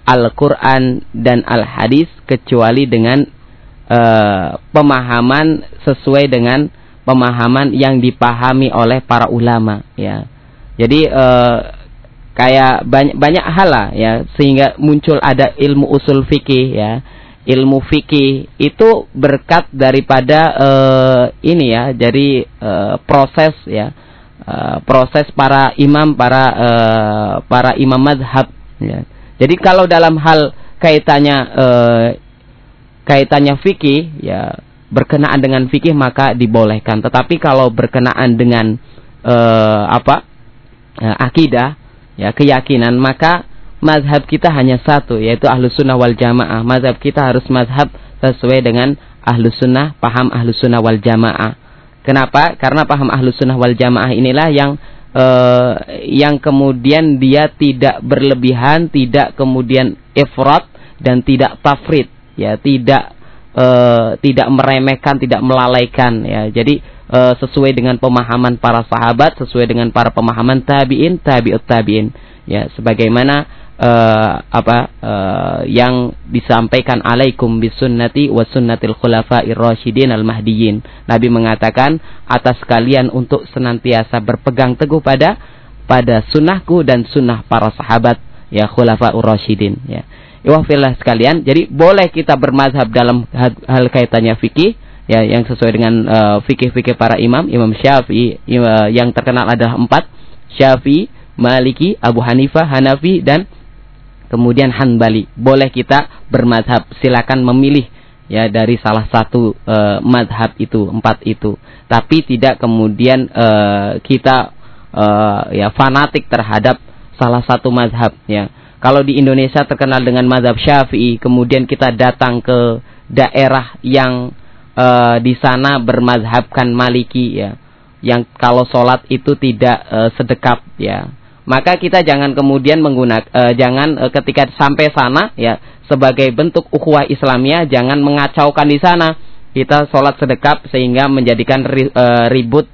S4: Al-Qur'an dan Al-Hadis kecuali dengan uh, pemahaman sesuai dengan pemahaman yang dipahami oleh para ulama ya. Jadi uh, kayak banyak banyak hal lah ya. Sehingga muncul ada ilmu usul fikih ya. Ilmu fikih itu berkat daripada uh, ini ya jadi uh, proses ya. Uh, proses para imam para uh, para imam madhab ya. Jadi kalau dalam hal kaitannya uh, kaitannya fikih ya berkenaan dengan fikih maka dibolehkan. Tetapi kalau berkenaan dengan uh, apa uh, akidah ya keyakinan. Maka mazhab kita hanya satu yaitu ahlus sunnah wal jamaah. Mazhab kita harus mazhab sesuai dengan ahlus sunnah paham ahlus sunnah wal jamaah. Kenapa? Karena paham ahlus sunnah wal jamaah inilah yang uh, yang kemudian dia tidak berlebihan tidak kemudian ifrat dan tidak tafrid. Ya tidak uh, tidak meremehkan tidak melalaikan ya jadi uh, sesuai dengan pemahaman para sahabat, sesuai dengan para pemahaman tabiin, tabiut tabiin. Ya, sebagaimana uh, apa uh, yang disampaikan alaikum bisunnati wa sunnatil khulafa'ir rasyidin al mahdiyin. Nabi mengatakan atas kalian untuk senantiasa berpegang teguh pada pada sunnahku dan sunnah para sahabat ya khulafa'ur rasyidin ya. Iwafillah sekalian, jadi boleh kita bermazhab dalam hal, kaitannya fikih, ya yang sesuai dengan uh, fikih-fikih para imam. Imam Syafi'i uh, yang terkenal adalah empat. Syafi'i Maliki Abu Hanifah Hanafi dan kemudian Hanbali. Boleh kita bermadhab silakan memilih ya dari salah satu uh, madhab itu empat itu. Tapi tidak kemudian uh, kita uh, ya fanatik terhadap salah satu madhab ya kalau di Indonesia terkenal dengan madhab Syafi'i kemudian kita datang ke daerah yang uh, di sana bermazhabkan Maliki ya, yang kalau sholat itu tidak uh, sedekap ya, maka kita jangan kemudian menggunakan uh, jangan uh, ketika sampai sana ya sebagai bentuk ukhuwah Islamiyah jangan mengacaukan di sana. Kita sholat sedekap sehingga menjadikan ri, ribut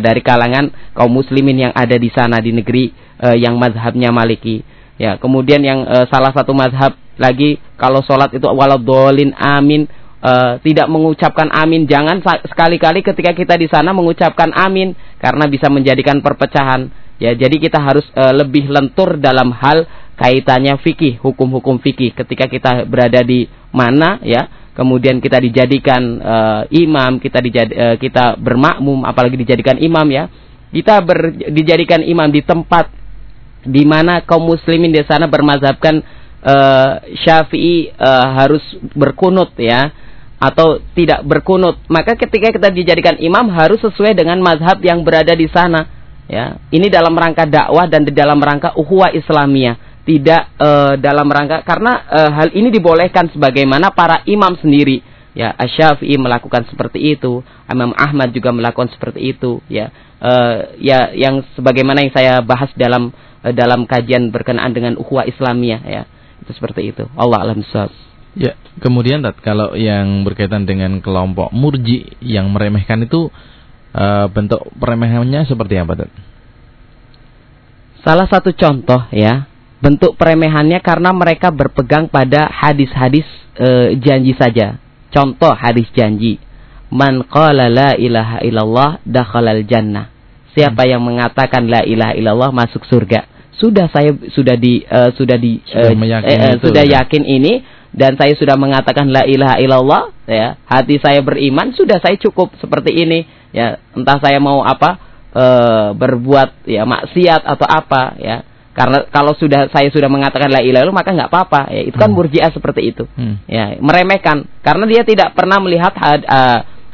S4: dari kalangan kaum muslimin yang ada di sana di negeri yang mazhabnya Maliki Ya, kemudian yang uh, salah satu mazhab lagi kalau sholat itu waladolin amin uh, tidak mengucapkan amin. Jangan sekali-kali ketika kita di sana mengucapkan amin karena bisa menjadikan perpecahan. Ya, jadi kita harus uh, lebih lentur dalam hal kaitannya fikih, hukum-hukum fikih. Ketika kita berada di mana, ya, kemudian kita dijadikan uh, imam, kita dijad, uh, kita bermakmum, apalagi dijadikan imam, ya, kita ber, dijadikan imam di tempat di mana kaum muslimin di sana bermazhabkan uh, Syafi'i uh, harus berkunut ya atau tidak berkunut. Maka ketika kita dijadikan imam harus sesuai dengan mazhab yang berada di sana ya. Ini dalam rangka dakwah dan di dalam rangka ukhuwah Islamiyah. Tidak uh, dalam rangka karena uh, hal ini dibolehkan sebagaimana para imam sendiri. Ya Asy-Syafi'i melakukan seperti itu Imam Ahmad juga melakukan seperti itu ya. Uh, ya yang sebagaimana yang saya bahas dalam dalam kajian berkenaan dengan ukhuwah Islamiyah ya itu seperti itu Allah alam
S3: Ya, kemudian Tat, kalau yang berkaitan dengan kelompok murji yang meremehkan itu uh, bentuk peremehannya seperti apa, Tat?
S4: Salah satu contoh ya, bentuk peremehannya karena mereka berpegang pada hadis-hadis uh, janji saja. Contoh hadis janji. Man qala la ilaha illallah dakhalal jannah. Siapa hmm. yang mengatakan la ilaha illallah masuk surga. Sudah saya sudah di uh, sudah di
S3: sudah, uh, uh,
S4: sudah ya? yakin ini dan saya sudah mengatakan la ilaha illallah ya. Hati saya beriman sudah saya cukup seperti ini ya. Entah saya mau apa e, berbuat ya maksiat atau apa ya. Karena kalau sudah saya sudah mengatakan la ilaha illallah maka nggak apa-apa ya. Itu kan hmm. murjiah seperti itu hmm. ya. Meremehkan. Karena dia tidak pernah melihat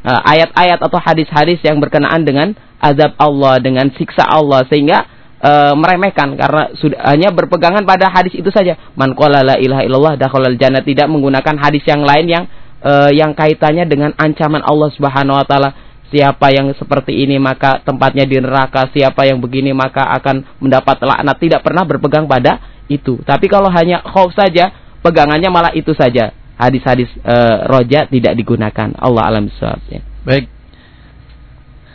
S4: ayat-ayat uh, uh, atau hadis-hadis yang berkenaan dengan azab Allah dengan siksa Allah. Sehingga e, meremehkan karena sudah hanya berpegangan pada hadis itu saja. Man qala la ilaha illallah dakhalal jannah tidak menggunakan hadis yang lain yang e, yang kaitannya dengan ancaman Allah Subhanahu wa taala. Siapa yang seperti ini maka tempatnya di neraka, siapa yang begini maka akan mendapat laknat. Tidak pernah berpegang pada itu. Tapi kalau hanya khauf saja, pegangannya malah itu saja. Hadis-hadis e, roja tidak digunakan. Allah alam ya.
S3: Baik,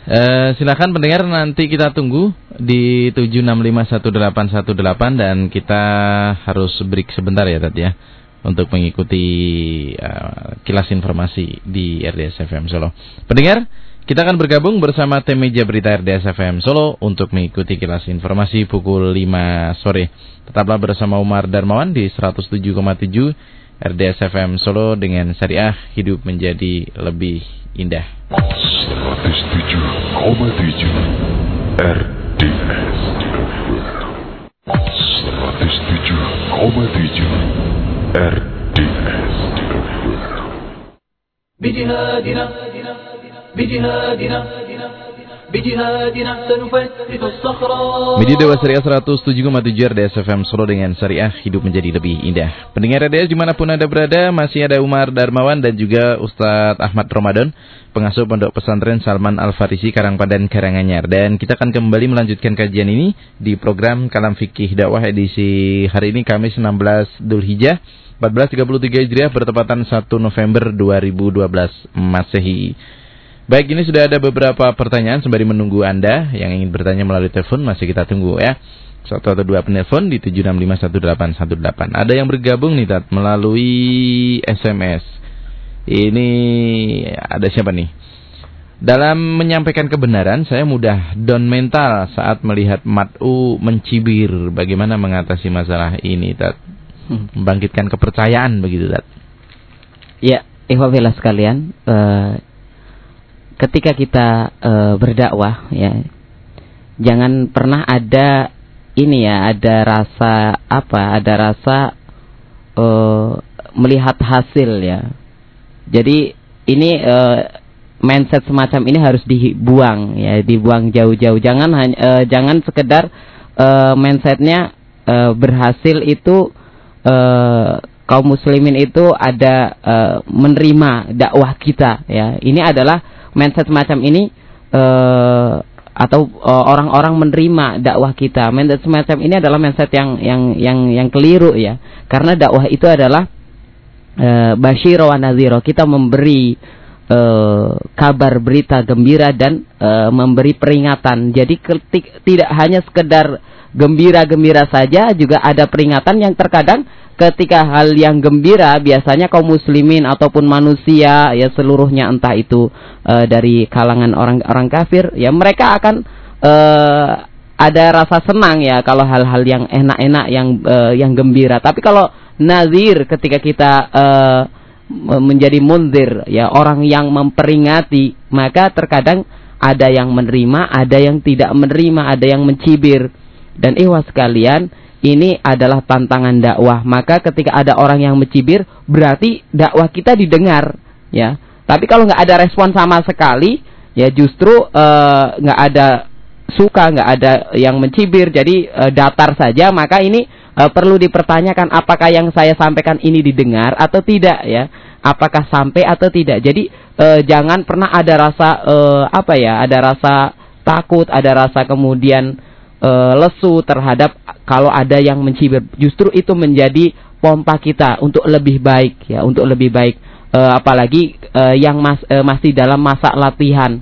S3: Uh, silakan pendengar nanti kita tunggu di 7651818 dan kita harus break sebentar ya tadi ya untuk mengikuti uh, kilas informasi di RDS FM Solo. Pendengar, kita akan bergabung bersama tim meja berita RDS FM Solo untuk mengikuti kilas informasi pukul 5 sore. Tetaplah bersama Umar Darmawan di 107,7 RDS FM Solo dengan syariah hidup menjadi lebih indah. 107,7 RDS 107,7 RDS بجهادنا بجهادنا بجهادنا سنفتت الصخرة Media Dewa Syariah 107,7 RDS FM Solo dengan Syariah hidup menjadi lebih indah. Pendengar RDS di mana pun Anda berada, masih ada Umar Darmawan dan juga Ustadz Ahmad Ramadan pengasuh Pondok Pesantren Salman Al-Farisi Karangpadan Karanganyar dan kita akan kembali melanjutkan kajian ini di program Kalam Fikih Dakwah edisi hari ini Kamis 16 Dzulhijjah 1433 Hijriah bertepatan 1 November 2012 Masehi. Baik, ini sudah ada beberapa pertanyaan sembari menunggu Anda yang ingin bertanya melalui telepon masih kita tunggu ya. Satu atau dua penelpon di 7651818. Ada yang bergabung nih Tat melalui SMS. Ini ada siapa nih? Dalam menyampaikan kebenaran, saya mudah down mental saat melihat mat'u mencibir. Bagaimana mengatasi masalah ini, Tat? Hmm. Membangkitkan kepercayaan begitu, Tat?
S4: Ya, ikhwafillah sekalian, uh, ketika kita uh, berdakwah, ya, jangan pernah ada ini ya, ada rasa apa? Ada rasa uh, melihat hasil ya jadi ini uh, mindset semacam ini harus dibuang ya, dibuang jauh-jauh. Jangan hanya uh, jangan sekedar uh, mindsetnya uh, berhasil itu uh, kaum muslimin itu ada uh, menerima dakwah kita ya. Ini adalah mindset semacam ini uh, atau orang-orang uh, menerima dakwah kita. Mindset semacam ini adalah mindset yang yang yang yang keliru ya. Karena dakwah itu adalah uh, wa naziro kita memberi uh, kabar berita gembira dan uh, memberi peringatan. Jadi ketik, tidak hanya sekedar gembira-gembira saja, juga ada peringatan yang terkadang ketika hal yang gembira biasanya kaum muslimin ataupun manusia ya seluruhnya entah itu uh, dari kalangan orang-orang kafir ya mereka akan uh, ada rasa senang ya kalau hal-hal yang enak-enak yang uh, yang gembira. Tapi kalau nazir ketika kita uh, menjadi munzir ya orang yang memperingati maka terkadang ada yang menerima ada yang tidak menerima ada yang mencibir dan ikhwas sekalian ini adalah tantangan dakwah. Maka ketika ada orang yang mencibir, berarti dakwah kita didengar, ya. Tapi kalau nggak ada respon sama sekali, ya justru eh, nggak ada suka, nggak ada yang mencibir, jadi uh, datar saja. Maka ini uh, perlu dipertanyakan apakah yang saya sampaikan ini didengar atau tidak, ya. Apakah sampai atau tidak. Jadi uh, jangan pernah ada rasa uh, apa ya, ada rasa takut, ada rasa kemudian e, lesu terhadap kalau ada yang mencibir. Justru itu menjadi pompa kita untuk lebih baik ya, untuk lebih baik. E, apalagi e, yang mas, e, masih dalam masa latihan.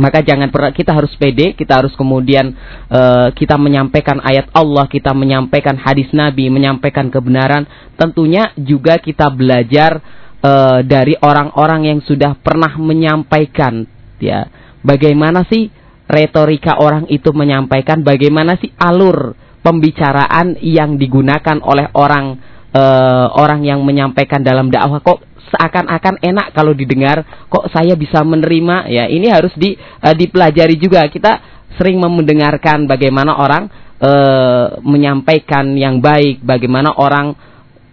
S4: Maka jangan pernah kita harus pede, kita harus kemudian e, kita menyampaikan ayat Allah, kita menyampaikan hadis Nabi, menyampaikan kebenaran. Tentunya juga kita belajar e, dari orang-orang yang sudah pernah menyampaikan ya. Bagaimana sih retorika orang itu menyampaikan bagaimana sih alur pembicaraan yang digunakan oleh orang uh, orang yang menyampaikan dalam dakwah. Kok seakan-akan enak kalau didengar kok saya bisa menerima? Ya ini harus di uh, dipelajari juga. Kita sering mendengarkan bagaimana orang uh, menyampaikan yang baik bagaimana orang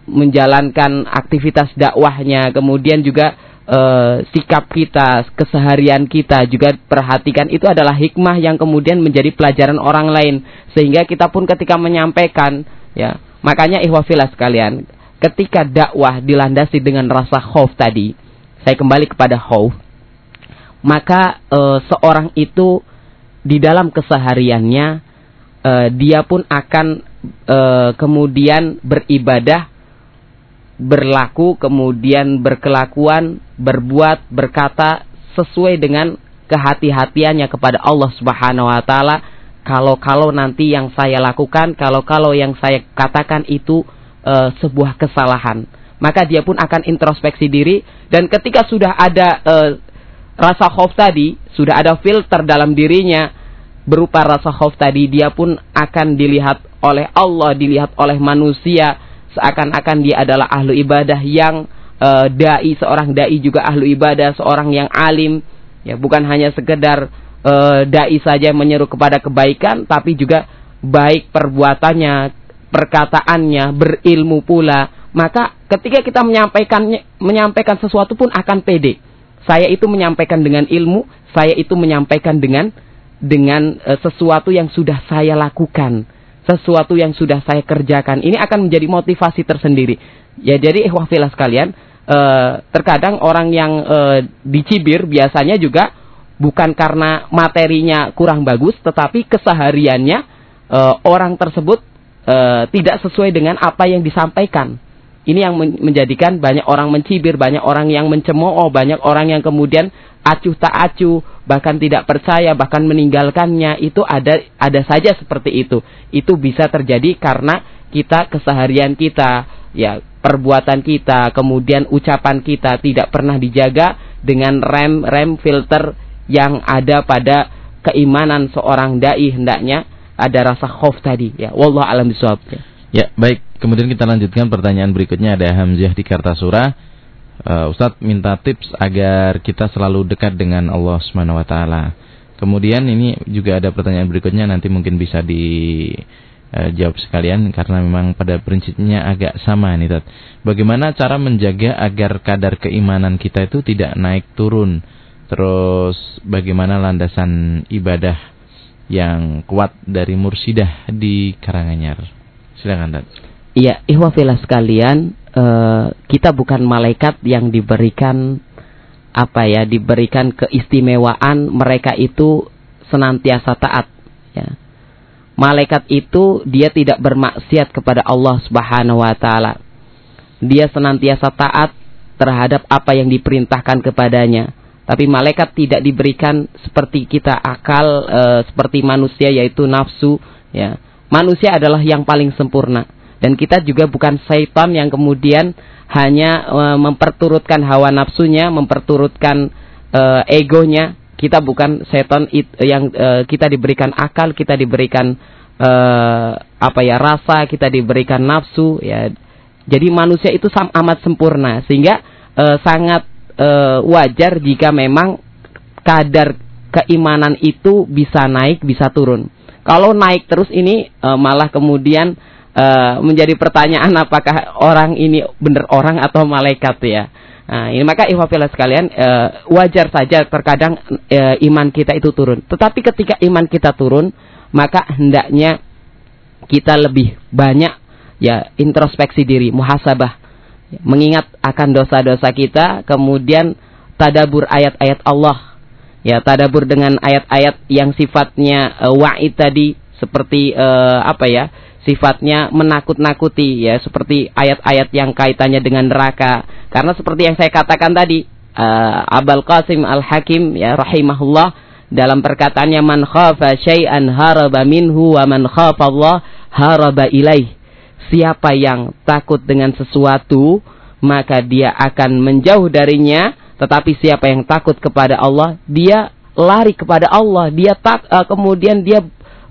S4: menjalankan aktivitas dakwahnya. Kemudian juga uh, sikap kita, keseharian kita juga perhatikan itu adalah hikmah yang kemudian menjadi pelajaran orang lain. Sehingga kita pun ketika menyampaikan ya makanya ihwafillah sekalian ketika dakwah dilandasi dengan rasa khauf tadi saya kembali kepada khauf maka uh, seorang itu di dalam kesehariannya uh, dia pun akan kemudian beribadah berlaku, kemudian berkelakuan, berbuat, berkata sesuai dengan kehati-hatiannya kepada Allah Subhanahu wa taala. Kalau-kalau nanti yang saya lakukan, kalau-kalau yang saya katakan itu e, sebuah kesalahan, maka dia pun akan introspeksi diri dan ketika sudah ada e, rasa khauf tadi, sudah ada filter dalam dirinya berupa rasa khauf tadi, dia pun akan dilihat oleh Allah, dilihat oleh manusia, seakan-akan dia adalah ahlu ibadah yang uh, dai seorang dai juga ahlu ibadah seorang yang alim. Ya bukan hanya sekedar uh, dai saja menyeru kepada kebaikan tapi juga baik perbuatannya perkataannya berilmu pula. Maka ketika kita menyampaikan menyampaikan sesuatu pun akan pede. Saya itu menyampaikan dengan ilmu saya itu menyampaikan dengan dengan uh, sesuatu yang sudah saya lakukan sesuatu yang sudah saya kerjakan ini akan menjadi motivasi tersendiri. Ya jadi ikhwafillah sekalian, eh, terkadang orang yang eh, dicibir biasanya juga bukan karena materinya kurang bagus, tetapi kesehariannya eh, orang tersebut eh, tidak sesuai dengan apa yang disampaikan. Ini yang menjadikan banyak orang mencibir, banyak orang yang mencemooh, banyak orang yang kemudian acuh tak acuh, bahkan tidak percaya, bahkan meninggalkannya, itu ada ada saja seperti itu. Itu bisa terjadi karena kita keseharian kita, ya perbuatan kita, kemudian ucapan kita tidak pernah dijaga dengan rem rem filter yang ada pada keimanan seorang dai hendaknya ada rasa khauf tadi ya. Wallah alam bisawab
S3: ya baik. Kemudian kita lanjutkan pertanyaan berikutnya. Ada Hamzah di Kartasura uh, Ustadz minta tips agar kita selalu dekat dengan Allah Subhanahu wa taala. Kemudian ini juga ada pertanyaan berikutnya nanti mungkin bisa dijawab uh, sekalian karena memang pada prinsipnya agak sama nih Tat. Bagaimana cara menjaga agar kadar keimanan kita itu tidak naik turun? Terus bagaimana landasan ibadah yang kuat dari mursidah di Karanganyar? Silakan Tat.
S4: Iya, ihwafillah sekalian, uh, kita bukan malaikat yang diberikan apa ya, diberikan keistimewaan mereka itu senantiasa taat ya. Malaikat itu dia tidak bermaksiat kepada Allah Subhanahu wa taala. Dia senantiasa taat terhadap apa yang diperintahkan kepadanya. Tapi malaikat tidak diberikan seperti kita akal e, seperti manusia yaitu nafsu ya. Manusia adalah yang paling sempurna dan kita juga bukan syaitan yang kemudian hanya e, memperturutkan hawa nafsunya, memperturutkan e, egonya. Kita bukan setan yang e, kita diberikan akal, kita diberikan e, apa ya rasa, kita diberikan nafsu ya. Jadi manusia itu amat sempurna sehingga e, sangat e, wajar jika memang kadar keimanan itu bisa naik, bisa turun. Kalau naik terus ini e, malah kemudian e, menjadi pertanyaan apakah orang ini benar orang atau malaikat ya. Nah, ini maka sekalian e, wajar saja terkadang e, iman kita itu turun. Tetapi ketika iman kita turun, maka hendaknya kita lebih banyak ya introspeksi diri, muhasabah mengingat akan dosa-dosa kita, kemudian tadabur ayat-ayat Allah. Ya, tadabur dengan ayat-ayat yang sifatnya uh, wa'id tadi seperti uh, apa ya? Sifatnya menakut-nakuti ya, seperti ayat-ayat yang kaitannya dengan neraka. Karena seperti yang saya katakan tadi, uh, Abul Qasim Al-Hakim ya rahimahullah dalam perkataannya man khafa syai'an haraba minhu wa man khafa Allah haraba ilaih siapa yang takut dengan sesuatu, maka dia akan menjauh darinya. Tetapi siapa yang takut kepada Allah, dia lari kepada Allah. Dia tak uh, kemudian dia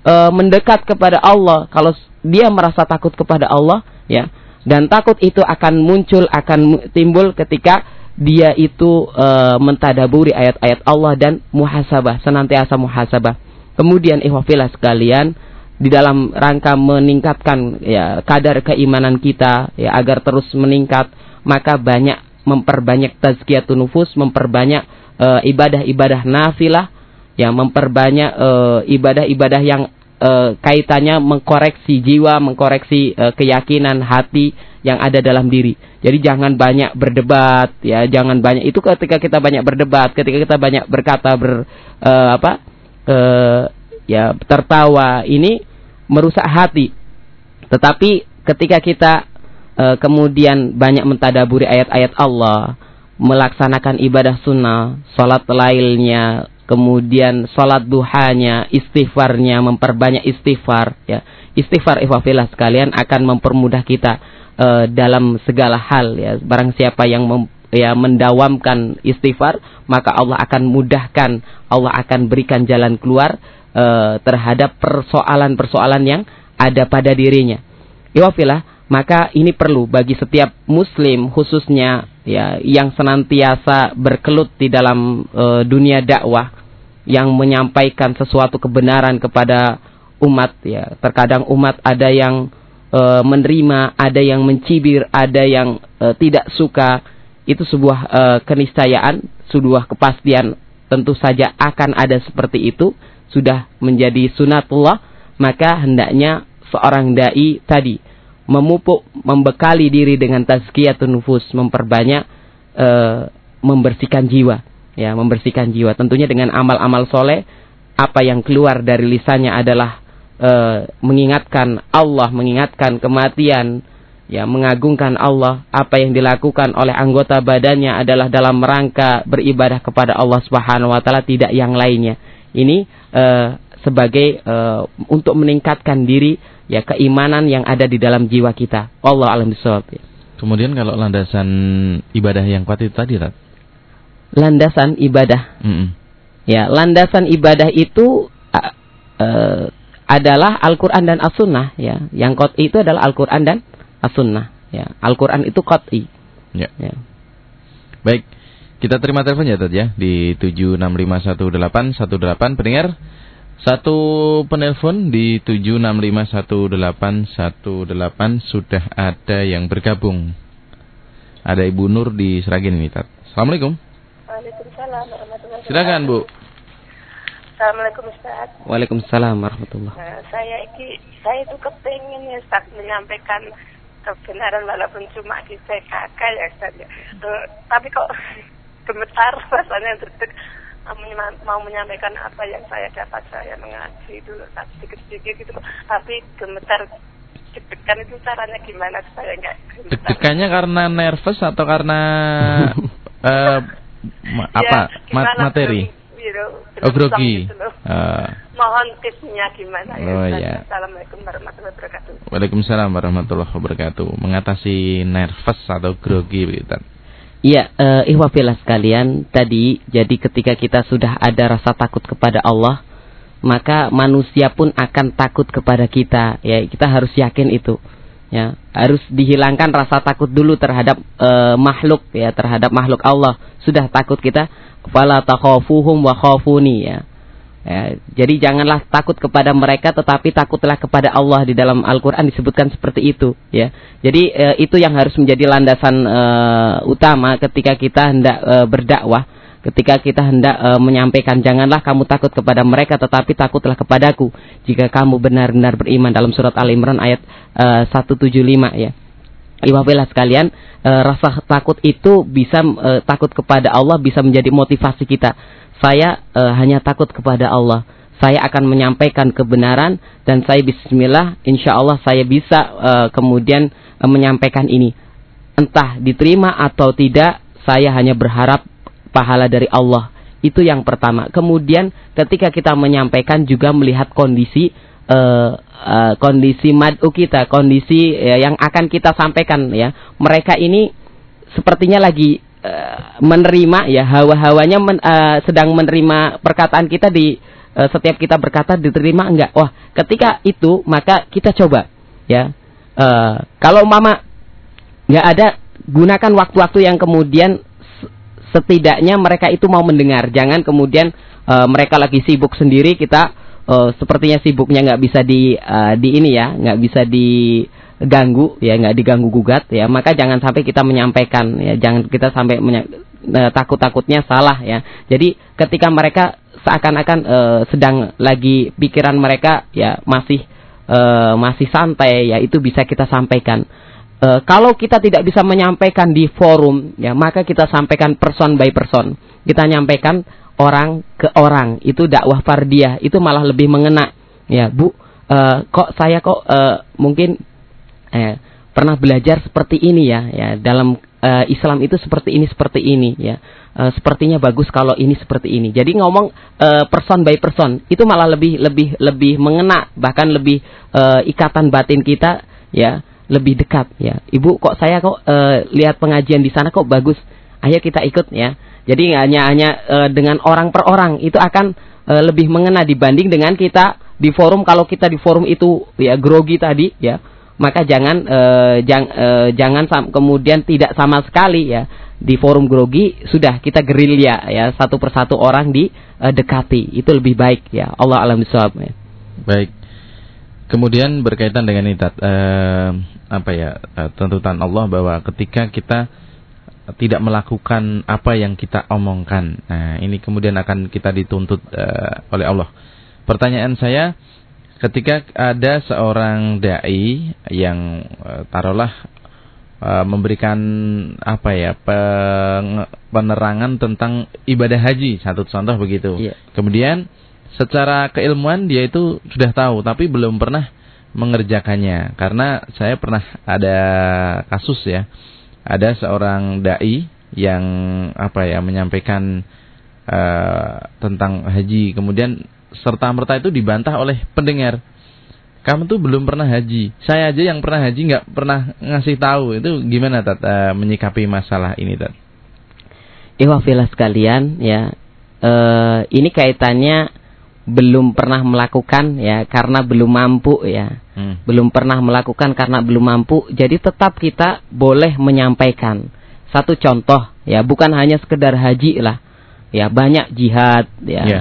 S4: uh, mendekat kepada Allah. Kalau dia merasa takut kepada Allah, ya, dan takut itu akan muncul, akan timbul ketika dia itu uh, mentadaburi ayat-ayat Allah dan muhasabah, senantiasa muhasabah. Kemudian ikhwafillah sekalian, di dalam rangka meningkatkan ya kadar keimanan kita ya agar terus meningkat maka banyak memperbanyak tazkiyatun nufus memperbanyak uh, ibadah-ibadah nafilah yang memperbanyak uh, ibadah-ibadah yang uh, kaitannya mengkoreksi jiwa mengkoreksi uh, keyakinan hati yang ada dalam diri jadi jangan banyak berdebat ya jangan banyak itu ketika kita banyak berdebat ketika kita banyak berkata ber uh, apa uh, ya tertawa ini merusak hati. Tetapi ketika kita e, kemudian banyak mentadaburi ayat-ayat Allah, melaksanakan ibadah sunnah, salat lailnya, kemudian salat duhanya, istighfarnya, memperbanyak istighfar, ya. Istighfar ikhwafillah sekalian akan mempermudah kita e, dalam segala hal ya. Barang siapa yang mem, ya mendawamkan istighfar, maka Allah akan mudahkan, Allah akan berikan jalan keluar e, terhadap persoalan-persoalan yang ada pada dirinya. Iwafilah, maka ini perlu bagi setiap muslim khususnya ya yang senantiasa berkelut di dalam e, dunia dakwah yang menyampaikan sesuatu kebenaran kepada umat ya. Terkadang umat ada yang e, menerima, ada yang mencibir, ada yang e, tidak suka. Itu sebuah e, keniscayaan, sebuah kepastian tentu saja akan ada seperti itu sudah menjadi sunatullah, maka hendaknya seorang dai tadi memupuk, membekali diri dengan tazkiyatun nufus, memperbanyak e, membersihkan jiwa, ya, membersihkan jiwa. Tentunya dengan amal-amal soleh, apa yang keluar dari lisannya adalah e, mengingatkan Allah, mengingatkan kematian, ya, mengagungkan Allah. Apa yang dilakukan oleh anggota badannya adalah dalam rangka beribadah kepada Allah Subhanahu wa taala, tidak yang lainnya. Ini uh, sebagai uh, untuk meningkatkan diri ya keimanan yang ada di dalam jiwa kita. Allah alam.
S3: Kemudian kalau landasan ibadah yang kuat itu tadi, Tat?
S4: Landasan ibadah. Mm. Ya, landasan ibadah itu uh, uh, adalah Al-Qur'an dan As-Sunnah ya. Yang kot itu adalah Al-Qur'an dan As-Sunnah ya. Al-Qur'an itu qat'i.
S3: Ya. ya. Baik. Kita terima telepon ya Tad ya di 7651818 pendengar. Satu penelpon di 7651818 sudah ada yang bergabung. Ada Ibu Nur di Seragen ini. Assalamualaikum.
S5: Waalaikumsalam warahmatullahi
S3: Silakan Bu.
S5: Assalamualaikum Ustaz.
S4: Waalaikumsalam warahmatullahi
S5: Nah, saya iki saya itu kepengen ya Ustaz menyampaikan kebenaran walaupun cuma di PKK ya Ustaz ya. Tapi kok gemetar rasanya terdetik mau menyampaikan apa yang saya dapat saya mengaji dulu sedikit sedikit gitu tapi gemetar deg-degan itu caranya gimana supaya nggak
S3: Deg-degannya karena nervous atau karena eh, ma- apa
S5: Ya,
S3: ma- materi? Oh grogi.
S5: gitu.
S3: Eh,
S5: Mohon tipsnya gimana ya.
S3: Oh, iya.
S5: Assalamualaikum warahmatullahi wabarakatuh.
S3: Waalaikumsalam warahmatullahi wabarakatuh. Mengatasi nervous atau grogi begitu.
S4: Iya, eh ihwafillah sekalian, tadi jadi ketika kita sudah ada rasa takut kepada Allah, maka manusia pun akan takut kepada kita. Ya, kita harus yakin itu. Ya, harus dihilangkan rasa takut dulu terhadap eh, makhluk ya, terhadap makhluk Allah. Sudah takut kita, fala takhafuhum wa khafuni ya. Ya, jadi janganlah takut kepada mereka tetapi takutlah kepada Allah di dalam Al-Qur'an disebutkan seperti itu ya. Jadi eh, itu yang harus menjadi landasan eh, utama ketika kita hendak eh, berdakwah, ketika kita hendak eh, menyampaikan janganlah kamu takut kepada mereka tetapi takutlah kepadaku jika kamu benar-benar beriman dalam surat Al-Imran ayat eh, 175 ya. Iwafilah sekalian, eh, rasa takut itu bisa eh, takut kepada Allah bisa menjadi motivasi kita. Saya eh, hanya takut kepada Allah. Saya akan menyampaikan kebenaran dan saya Bismillah, insya Allah saya bisa eh, kemudian eh, menyampaikan ini. Entah diterima atau tidak, saya hanya berharap pahala dari Allah. Itu yang pertama. Kemudian ketika kita menyampaikan juga melihat kondisi eh, eh, kondisi madu kita, kondisi ya, yang akan kita sampaikan ya. Mereka ini sepertinya lagi eh, menerima ya hawa-hawanya men- eh, sedang menerima perkataan kita di eh, setiap kita berkata diterima enggak. Wah, ketika itu maka kita coba ya. Eh, kalau mama nggak ada gunakan waktu-waktu yang kemudian setidaknya mereka itu mau mendengar. Jangan kemudian eh, mereka lagi sibuk sendiri kita eh, sepertinya sibuknya nggak bisa di eh, di ini ya, nggak bisa diganggu ya, nggak diganggu gugat ya. Maka jangan sampai kita menyampaikan ya, jangan kita sampai eh, takut-takutnya salah ya. Jadi ketika mereka seakan-akan eh, sedang lagi pikiran mereka ya masih eh, masih santai ya itu bisa kita sampaikan. Eh, kalau kita tidak bisa menyampaikan di forum, ya maka kita sampaikan person by person. Kita nyampaikan orang ke orang. Itu dakwah fardiyah. Itu malah lebih mengena. Ya, Bu, eh, kok saya kok eh, mungkin eh, pernah belajar seperti ini ya. Ya, dalam eh, Islam itu seperti ini seperti ini ya. Eh, sepertinya bagus kalau ini seperti ini. Jadi ngomong eh, person by person itu malah lebih lebih lebih mengena, bahkan lebih eh, ikatan batin kita ya lebih dekat ya. Ibu kok saya kok eh, lihat pengajian di sana kok bagus. Ayo kita ikut ya. Jadi hanya hanya eh, dengan orang per orang itu akan eh, lebih mengena dibanding dengan kita di forum kalau kita di forum itu ya grogi tadi ya. Maka jangan eh, jang- eh, jangan sam- kemudian tidak sama sekali ya di forum grogi sudah kita gerilya ya satu persatu orang di dekati itu lebih baik ya Allah alam ya.
S3: Baik. Kemudian berkaitan dengan ini Tat, eh, apa ya eh, tuntutan Allah bahwa ketika kita tidak melakukan apa yang kita omongkan, nah ini kemudian akan kita dituntut eh, oleh Allah. Pertanyaan saya, ketika ada seorang dai yang eh, taruhlah eh, memberikan apa ya peng- penerangan tentang ibadah haji satu contoh begitu.
S4: Iya.
S3: Kemudian secara keilmuan dia itu sudah tahu tapi belum pernah mengerjakannya. Karena saya pernah ada kasus ya ada seorang dai yang apa ya menyampaikan eh, tentang haji. Kemudian serta merta itu dibantah oleh pendengar. Kamu tuh belum pernah haji. Saya aja yang pernah haji nggak pernah ngasih tahu. Itu gimana tat eh, menyikapi masalah ini tat?
S4: Iwafillah sekalian ya. Eh ini kaitannya belum pernah melakukan ya karena belum mampu ya
S3: Hmm.
S4: belum pernah melakukan karena belum mampu jadi tetap kita boleh menyampaikan satu contoh ya bukan hanya sekedar haji lah ya banyak jihad ya
S3: Iya.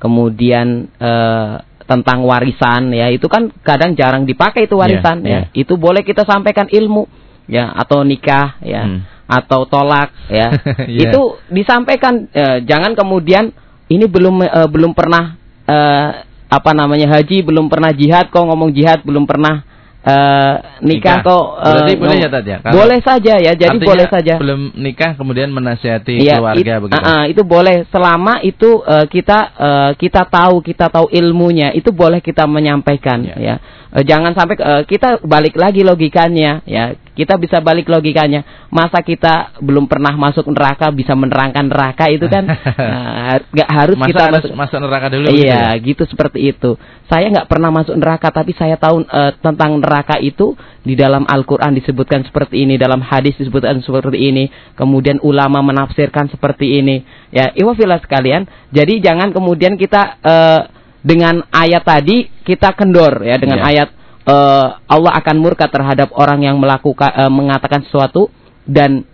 S4: kemudian eh, tentang warisan ya itu kan kadang jarang dipakai itu warisan
S3: Iya,
S4: ya itu boleh kita sampaikan ilmu ya atau nikah ya
S3: Hmm.
S4: atau tolak ya
S3: Iya.
S4: itu disampaikan eh, jangan kemudian ini belum eh, belum pernah eh, apa namanya haji belum pernah jihad kok ngomong jihad belum pernah eh, nikah,
S3: Nikah.
S4: kok eh,
S3: boleh ya, Tat, ya? Kalau-
S4: boleh saja ya jadi boleh saja
S3: Belum nikah kemudian menasihati
S4: Iya,
S3: keluarga
S4: it-
S3: begitu.
S4: ah, ah, itu boleh selama itu eh, kita eh, kita tahu kita tahu ilmunya itu boleh kita menyampaikan
S3: Iya.
S4: ya. Eh, jangan sampai eh, kita balik lagi logikanya ya. Kita bisa balik logikanya. Masa kita belum pernah masuk neraka bisa menerangkan neraka itu kan nah, nggak harus
S3: Masa
S4: kita
S3: harus
S4: masuk
S3: masuk neraka dulu begitu
S4: Iya,
S3: ya?
S4: gitu seperti itu. Saya nggak pernah masuk neraka, tapi saya tahu eh, tentang neraka itu di dalam Al-Quran disebutkan seperti ini, dalam hadis disebutkan seperti ini, kemudian ulama menafsirkan seperti ini. Ya, iwafillah sekalian. Jadi jangan kemudian kita eh, dengan ayat tadi kita kendor ya dengan
S3: Iya.
S4: ayat eh, Allah akan murka terhadap orang yang melakukan eh, mengatakan sesuatu dan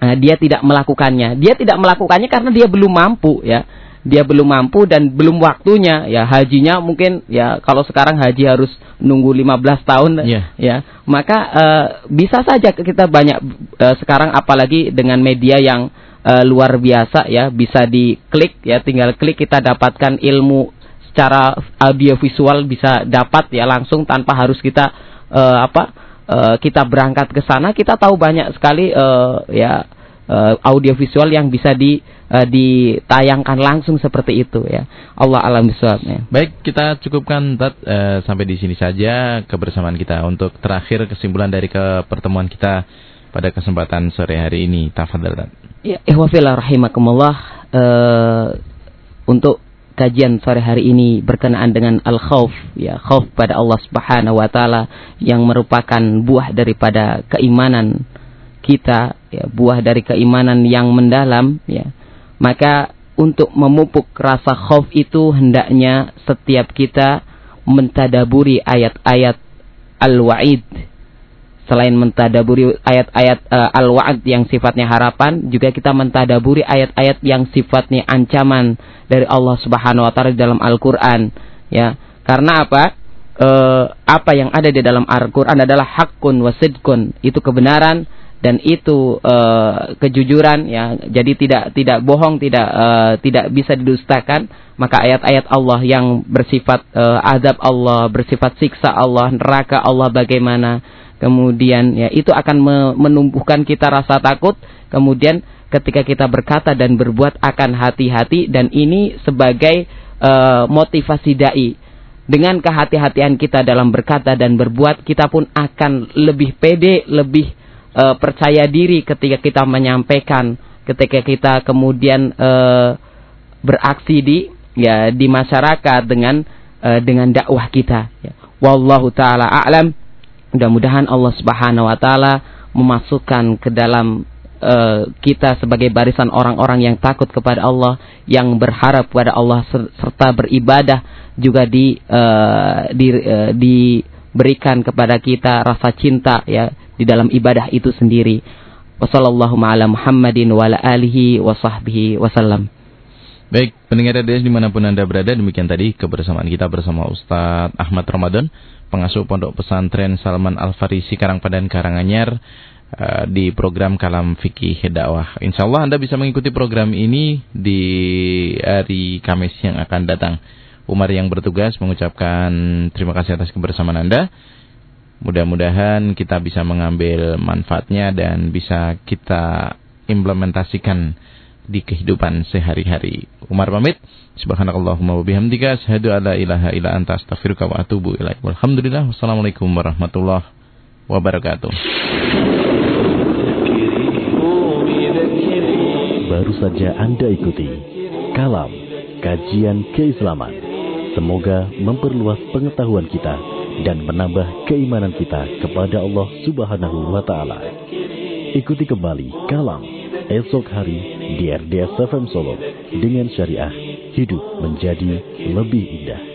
S4: eh, dia tidak melakukannya. Dia tidak melakukannya karena dia belum mampu ya. Dia belum mampu dan belum waktunya ya hajinya mungkin ya kalau sekarang haji harus nunggu 15 tahun
S3: Iya.
S4: ya. Maka eh, bisa saja kita banyak eh, sekarang apalagi dengan media yang eh, luar biasa ya bisa diklik ya tinggal klik kita dapatkan ilmu secara audio visual bisa dapat ya langsung tanpa harus kita eh, apa eh, kita berangkat ke sana. Kita tahu banyak sekali eh, ya eh, audio visual yang bisa di eh, ditayangkan langsung seperti itu ya. Allah alam bisawabnya.
S3: Baik, kita cukupkan Tat eh, sampai di sini saja kebersamaan kita. Untuk terakhir kesimpulan dari ke pertemuan kita pada kesempatan sore hari ini. Tafadhal Tat.
S4: Ya, ihwafillah rahimakumullah. Eh, untuk kajian sore hari ini berkenaan dengan al khauf ya khauf pada Allah Subhanahu wa taala yang merupakan buah daripada keimanan kita ya buah dari keimanan yang mendalam ya. Maka untuk memupuk rasa khauf itu hendaknya setiap kita mentadaburi ayat-ayat al-wa'id selain mentadaburi ayat-ayat eh, al-wa'd yang sifatnya harapan, juga kita mentadaburi ayat-ayat yang sifatnya ancaman dari Allah Subhanahu wa taala dalam Al-Qur'an, ya. Karena apa? Eh, apa yang ada di dalam Al-Qur'an adalah hakun wasidkun, itu kebenaran dan itu eh, kejujuran ya. Jadi tidak tidak bohong, tidak eh, tidak bisa didustakan. Maka ayat-ayat Allah yang bersifat azab Allah, bersifat siksa Allah, neraka Allah bagaimana kemudian ya itu akan me- menumbuhkan kita rasa takut. Kemudian ketika kita berkata dan berbuat akan hati-hati. Dan ini sebagai eh, motivasi dai. Dengan kehati-hatian kita dalam berkata dan berbuat kita pun akan lebih pede lebih eh, percaya diri ketika kita menyampaikan. Ketika kita kemudian eh, beraksi di ya di masyarakat dengan eh, dengan dakwah kita. Ya. wallahu taala a'lam Mudah-mudahan Allah Subhanahu wa taala memasukkan ke dalam eh, kita sebagai barisan orang-orang yang takut kepada Allah, yang berharap kepada Allah ser- serta beribadah juga di eh, di eh, diberikan kepada kita rasa cinta ya di dalam ibadah itu sendiri. Wassallallahu ala Muhammadin wa ala alihi wa sahbihi wasallam.
S3: Baik, pendengar RDS di mana pun Anda berada, demikian tadi kebersamaan kita bersama Ustadz Ahmad Ramadan, pengasuh Pondok Pesantren Salman Al-Farisi Karangpadan Karanganyar eh, di program Kalam Fikih Dakwah. Insya Allah Anda bisa mengikuti program ini di hari Kamis yang akan datang. Umar yang bertugas mengucapkan terima kasih atas kebersamaan Anda. Mudah-mudahan kita bisa mengambil manfaatnya dan bisa kita implementasikan di kehidupan sehari-hari. Umar pamit. Subhanakallahumma wa bihamdika asyhadu an la ilaha illa anta astaghfiruka wa atubu ilaik. Walhamdulillah. Wassalamualaikum warahmatullahi wabarakatuh.
S1: Baru saja Anda ikuti Kalam Kajian Keislaman. Semoga memperluas pengetahuan kita dan menambah keimanan kita kepada Allah Subhanahu wa taala. Ikuti kembali Kalam esok hari di RDS FM Solo dengan syariah hidup menjadi lebih indah.